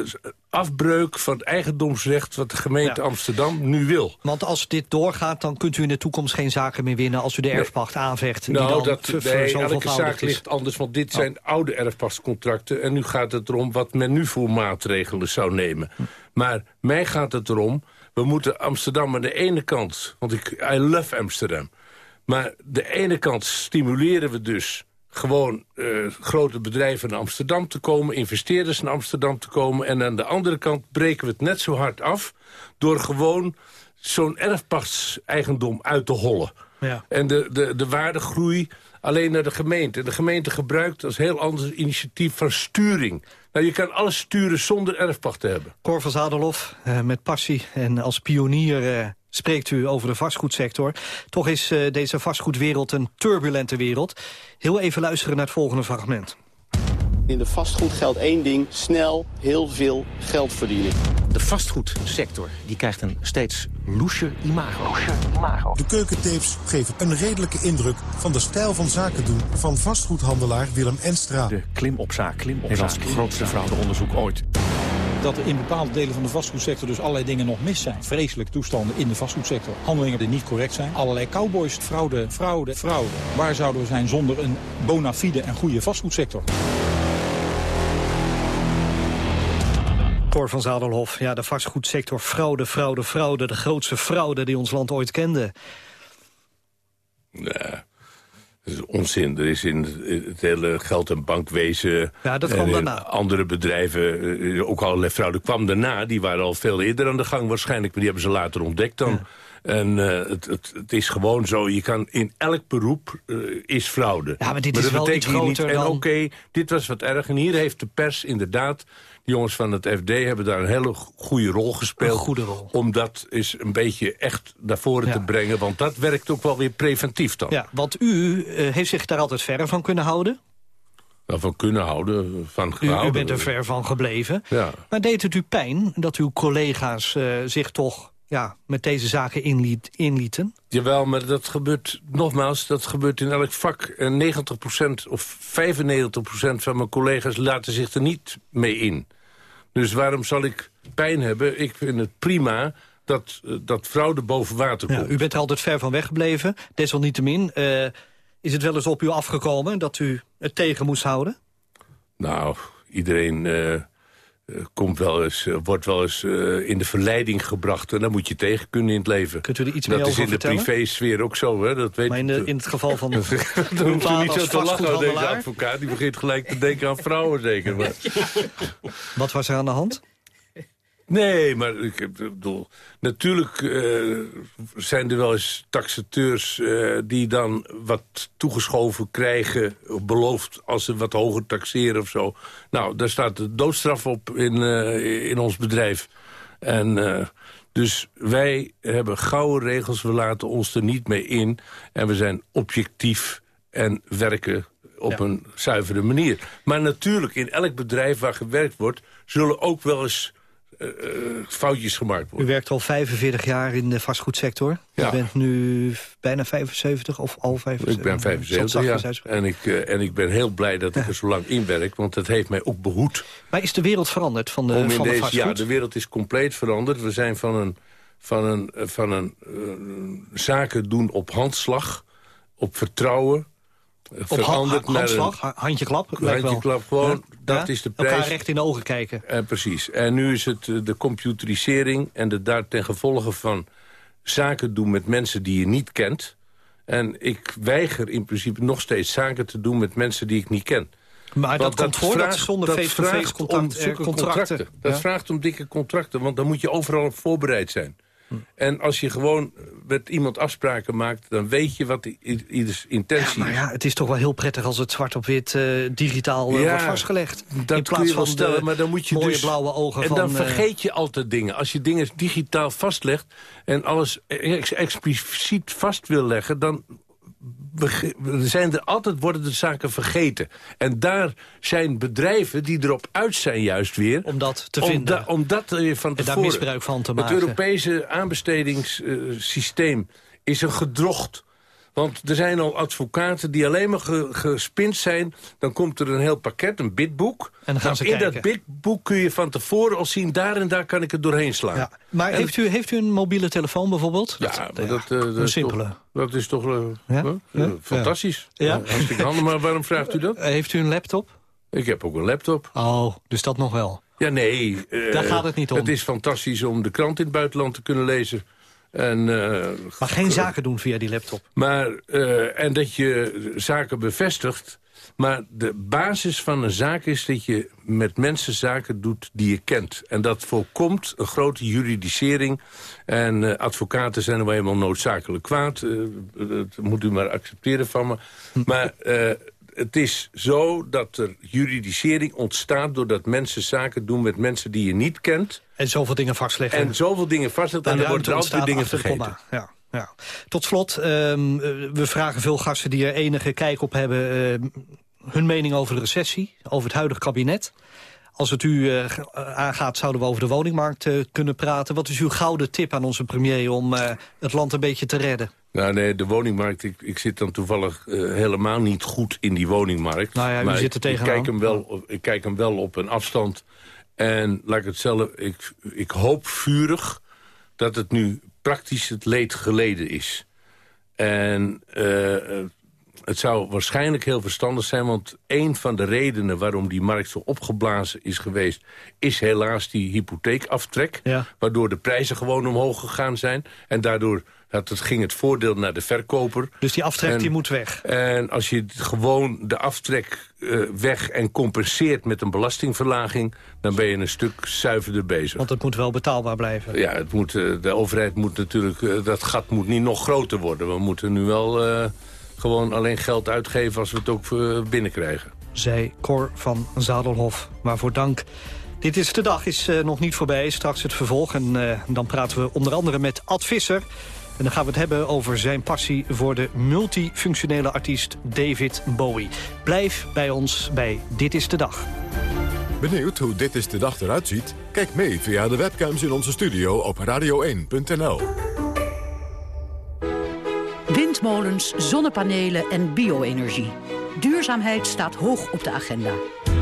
S20: afbreuk van het eigendomsrecht... wat de gemeente
S2: Ja.
S20: Amsterdam nu wil.
S2: Want als dit doorgaat, dan kunt u in de toekomst geen zaken meer winnen... als u de erfpacht aanvecht. die
S20: Nou,
S2: dan
S20: dat, nee,
S2: zo
S20: elke zaak
S2: is.
S20: ligt anders, want dit zijn oude erfpachtscontracten... en nu gaat het erom wat men nu voor maatregelen zou nemen. Maar mij gaat het erom, we moeten Amsterdam aan de ene kant... want ik, I love Amsterdam, maar de ene kant stimuleren we dus gewoon eh, grote bedrijven naar Amsterdam te komen... investeerders naar Amsterdam te komen... en aan de andere kant breken we het net zo hard af... door gewoon zo'n erfpachtseigendom uit te hollen.
S2: Ja.
S20: En de, de, de waardegroei alleen naar de gemeente. De gemeente gebruikt als heel ander initiatief van sturing. Nou, je kan alles sturen zonder erfpacht te hebben.
S2: Cor van Zadelof, eh, met passie en als pionier eh, spreekt u over de vastgoedsector. Toch is eh, deze vastgoedwereld een turbulente wereld. Heel even luisteren naar het volgende fragment.
S28: In de vastgoed geldt één ding, snel heel veel geld verdienen.
S29: De vastgoedsector die krijgt een steeds loesje imago.
S30: De keukentapes geven een redelijke indruk van de stijl van zaken doen van vastgoedhandelaar Willem Enstra.
S22: De klimopzaak, klimopzaak. het grootste fraudeonderzoek ooit.
S31: Dat er in bepaalde delen van de vastgoedsector dus allerlei dingen nog mis zijn. Vreselijke toestanden in de vastgoedsector. Handelingen die niet correct zijn. Allerlei cowboys, fraude, fraude, fraude. Waar zouden we zijn zonder een bona fide en goede vastgoedsector?
S2: Cor van Zadelhof, ja, de vastgoedsector, fraude, fraude, fraude. De grootste fraude die ons land ooit kende.
S20: Nee, dat is onzin. Er is in het- hele geld- en bankwezen...
S2: Ja, dat
S20: en
S2: kwam daarna.
S20: andere bedrijven, eh, ook allerlei fraude, kwam daarna. Die waren al veel eerder aan de gang waarschijnlijk. Maar die hebben ze later ontdekt dan. En eh, het, het, het is gewoon zo, je kan in elk beroep eh, is fraude.
S2: Ja, maar dit
S20: dat
S2: is wel
S20: betekent
S2: iets
S20: hier niet-
S2: groter
S20: En
S2: dan-
S20: oké, dit was wat erg. En hier heeft de pers inderdaad... Jongens van het FD hebben daar een hele goede rol gespeeld.
S2: Een goede rol.
S20: Om dat eens een beetje echt naar voren
S2: Ja.
S20: te brengen. Want dat werkt ook wel weer preventief dan.
S2: Ja, want u eh, heeft zich daar altijd verre van kunnen houden.
S20: Nou, van kunnen houden, van
S2: U,
S20: gehouden.
S2: u bent er ver van gebleven.
S20: Ja.
S2: Maar deed het u pijn dat uw collega's eh, zich toch ja, met deze zaken inliet, inlieten?
S20: Jawel, maar dat gebeurt, nogmaals, dat gebeurt in elk vak. En 90% of 95% van mijn collega's laten zich er niet mee in. Dus waarom zal ik pijn hebben? Ik vind het prima dat, eh, dat fraude boven water
S2: Ja,
S20: komt.
S2: u bent er altijd ver van weggebleven. Desalniettemin, eh, is het wel eens op u afgekomen dat u het tegen moest houden?
S20: Nou, iedereen eh, komt wel eens, eh, wordt wel eens eh, in de verleiding gebracht. En dan moet je tegen kunnen in het leven.
S2: Kunt u er iets
S20: dat
S2: meer
S20: is
S2: over
S20: in de privésfeer ook zo. Hè? Dat weet
S2: Maar in, de, in het geval van
S20: Dan
S2: uw
S20: hoeft u niet zo te lachen, deze advocaat. Die begint gelijk te denken aan vrouwen zeker. Maar.
S2: Wat was er aan de hand?
S20: Nee, maar ik bedoel, natuurlijk eh, zijn er wel eens taxateurs eh, die dan wat toegeschoven krijgen, of beloofd als ze wat hoger taxeren of zo. Nou, daar staat de doodstraf op in, eh, in ons bedrijf. En dus wij hebben gouden regels, we laten ons er niet mee in. En we zijn objectief en werken op een zuivere manier. Maar natuurlijk, in elk bedrijf waar gewerkt wordt... zullen ook wel eens foutjes gemaakt
S2: U
S20: worden.
S2: werkt al 45 jaar in de vastgoedsector.
S20: Ja.
S2: U bent nu bijna 75 of al 75?
S20: Ik ben 75
S2: Zal het
S20: jaar
S2: zachtjes
S20: en ik, eh, en ik ben heel blij dat ik er zo lang in werk... want dat heeft mij ook behoed.
S2: Maar is de wereld veranderd van de,
S20: om
S2: van de
S20: deze,
S2: vastgoed?
S20: ja, de wereld is compleet veranderd. We zijn van een, van een, eh, van een eh, zaken doen op handslag, op vertrouwen... eh,
S2: Op
S20: naar een-
S2: ha- handjeklap?
S20: Handjeklap, gewoon,
S2: Ja?
S20: dat
S2: Ja?
S20: is de prijs.
S2: Elkaar recht in de ogen kijken.
S20: En precies. En nu is het eh, de computerisering en de daar ten gevolge van zaken doen met mensen die je niet kent. En ik weiger in principe nog steeds zaken te doen met mensen die ik niet ken.
S2: Maar dat komt voor dat zonder face-to-face
S20: vraagt
S2: contact, eh, contracten.
S20: Dat
S2: Ja.
S20: vraagt om dikke contracten, want dan moet je overal op voorbereid zijn. En als je gewoon met iemand afspraken maakt... dan weet je wat ieders intentie
S2: Maar ja, het is toch wel heel prettig als het zwart op wit eh, digitaal eh,
S20: Ja,
S2: wordt vastgelegd.
S20: Dat
S2: in
S20: kun
S2: plaats van
S20: stellen,
S2: de
S20: maar dan moet je
S2: mooie
S20: dus,
S2: blauwe ogen
S20: En
S2: van...
S20: dan
S2: eh,
S20: vergeet je altijd dingen. Als je dingen digitaal vastlegt en alles ex- expliciet vast wil leggen... dan zijn er altijd worden de zaken vergeten. En daar zijn bedrijven die erop uit zijn juist weer...
S2: Om dat te
S20: om
S2: vinden.
S20: da- om dat eh, van
S2: En daar
S20: tevoren...
S2: misbruik van te maken.
S20: Het Europese aanbestedingssysteem is een gedrocht. Want er zijn al advocaten die alleen maar ge- gespind zijn. Dan komt er een heel pakket, een bidboek.
S2: En dan gaan ze
S20: Nou, in
S2: kijken.
S20: dat bidboek kun je van tevoren al zien... daar en daar kan ik het doorheen slaan.
S2: Ja. Maar
S20: En-
S2: heeft u, heeft u een mobiele telefoon bijvoorbeeld?
S20: Ja, dat, eh, dat
S2: een
S20: is
S2: simpele.
S20: toch- dat is toch eh, eh, fantastisch.
S2: Ja.
S20: Hartstikke handig, maar waarom vraagt u dat?
S2: Eh, Heeft u een laptop?
S20: Ik heb ook een laptop.
S2: Oh, dus dat nog wel.
S20: Ja, nee. eh,
S2: Daar gaat het niet om.
S20: Het is fantastisch om de krant in het buitenland te kunnen lezen. En, eh,
S2: Maar geen zaken doen via die laptop.
S20: Maar, eh, en dat je zaken bevestigt. Maar de basis van een zaak is dat je met mensen zaken doet die je kent. En dat voorkomt een grote juridisering. En eh, advocaten zijn nou eenmaal noodzakelijk kwaad. Dat moet u maar accepteren van me. Maar het is zo dat er juridisering ontstaat... doordat mensen zaken doen met mensen die je niet kent.
S2: En zoveel dingen vastleggen.
S20: En zoveel dingen vastleggen. En dan worden er altijd dingen vergeten.
S2: Ja, ja. Tot slot, ehm, eh, we vragen veel gasten die er enige kijk op hebben... ehm, hun mening over de recessie, over het huidige kabinet. Als het u eh, eh, aangaat, zouden we over de woningmarkt kunnen praten. Wat is uw gouden tip aan onze premier om het land een beetje te redden?
S20: Nou nee, de woningmarkt, ik, ik zit dan toevallig eh, helemaal niet goed in die woningmarkt.
S2: Nou ja, u
S20: maar
S2: zit er
S20: ik, ik,
S2: tegenaan.
S20: kijk hem wel, op- ik kijk hem wel op een afstand. En laat ik het zelf, ik, ik hoop vurig dat het nu praktisch het leed geleden is. En eh, het zou waarschijnlijk heel verstandig zijn... want een van de redenen waarom die markt zo opgeblazen is geweest... is helaas die hypotheekaftrek...
S2: Ja.
S20: waardoor de prijzen gewoon omhoog gegaan zijn. En daardoor had het, ging het voordeel naar de verkoper.
S2: Dus die aftrek
S20: En-
S2: die moet weg.
S20: En als je gewoon de aftrek eh, weg en compenseert met een belastingverlaging... dan ben je een stuk zuiverder bezig.
S2: Want het moet wel betaalbaar blijven.
S20: Ja, het moet, eh, de overheid moet natuurlijk... eh, dat gat moet niet nog groter worden. We moeten nu wel gewoon alleen geld uitgeven als we het ook binnenkrijgen.
S2: Zei Cor van Zadelhof. Waarvoor dank. Dit is de dag, is nog niet voorbij. Straks het vervolg. En dan praten we onder andere met Ad Visser. En dan gaan we het hebben over zijn passie voor de multifunctionele artiest David Bowie. Blijf bij ons bij Dit is de Dag.
S1: Benieuwd hoe dit is de dag eruit ziet? Kijk mee via de webcams in onze studio op radio1.nl.
S32: Windmolens, zonnepanelen en bio-energie. Duurzaamheid staat hoog op de agenda.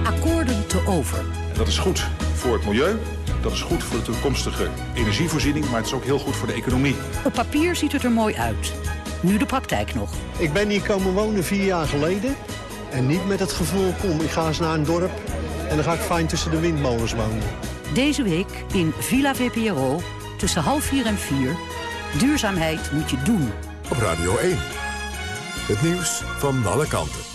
S32: Akkoorden te over.
S33: En dat is goed voor het milieu, dat is goed voor de toekomstige energievoorziening... maar het is ook heel goed voor de economie.
S32: Op papier ziet het er mooi uit. Nu de praktijk nog.
S34: Ik ben hier komen wonen vier jaar geleden. En niet met het gevoel, kom, ik ga eens naar een dorp. En dan ga ik fijn tussen de windmolens wonen.
S32: Deze week in Villa VPRO tussen half vier en vier. Duurzaamheid moet je doen.
S1: Op Radio 1. Het nieuws van alle kanten.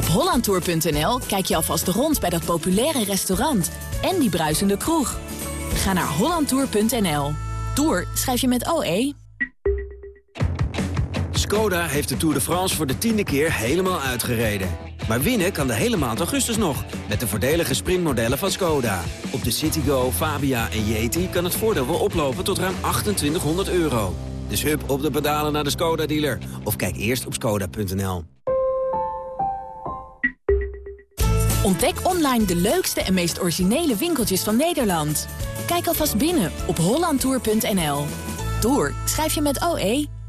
S35: Op hollandtour.nl kijk je alvast rond bij dat populaire restaurant en die bruisende kroeg. Ga naar hollandtour.nl. Tour schrijf je met OE.
S36: Skoda heeft de Tour de France voor de tiende keer helemaal uitgereden. Maar winnen kan de hele maand augustus nog, met de voordelige sprintmodellen van Skoda. Op de Citigo, Fabia en Yeti kan het voordeel wel oplopen tot ruim 2800 euro. Dus hup op de pedalen naar de Skoda-dealer. Of kijk eerst op skoda.nl.
S35: Ontdek online de leukste en meest originele winkeltjes van Nederland. Kijk alvast binnen op hollandtour.nl. Tour schrijf je met OE.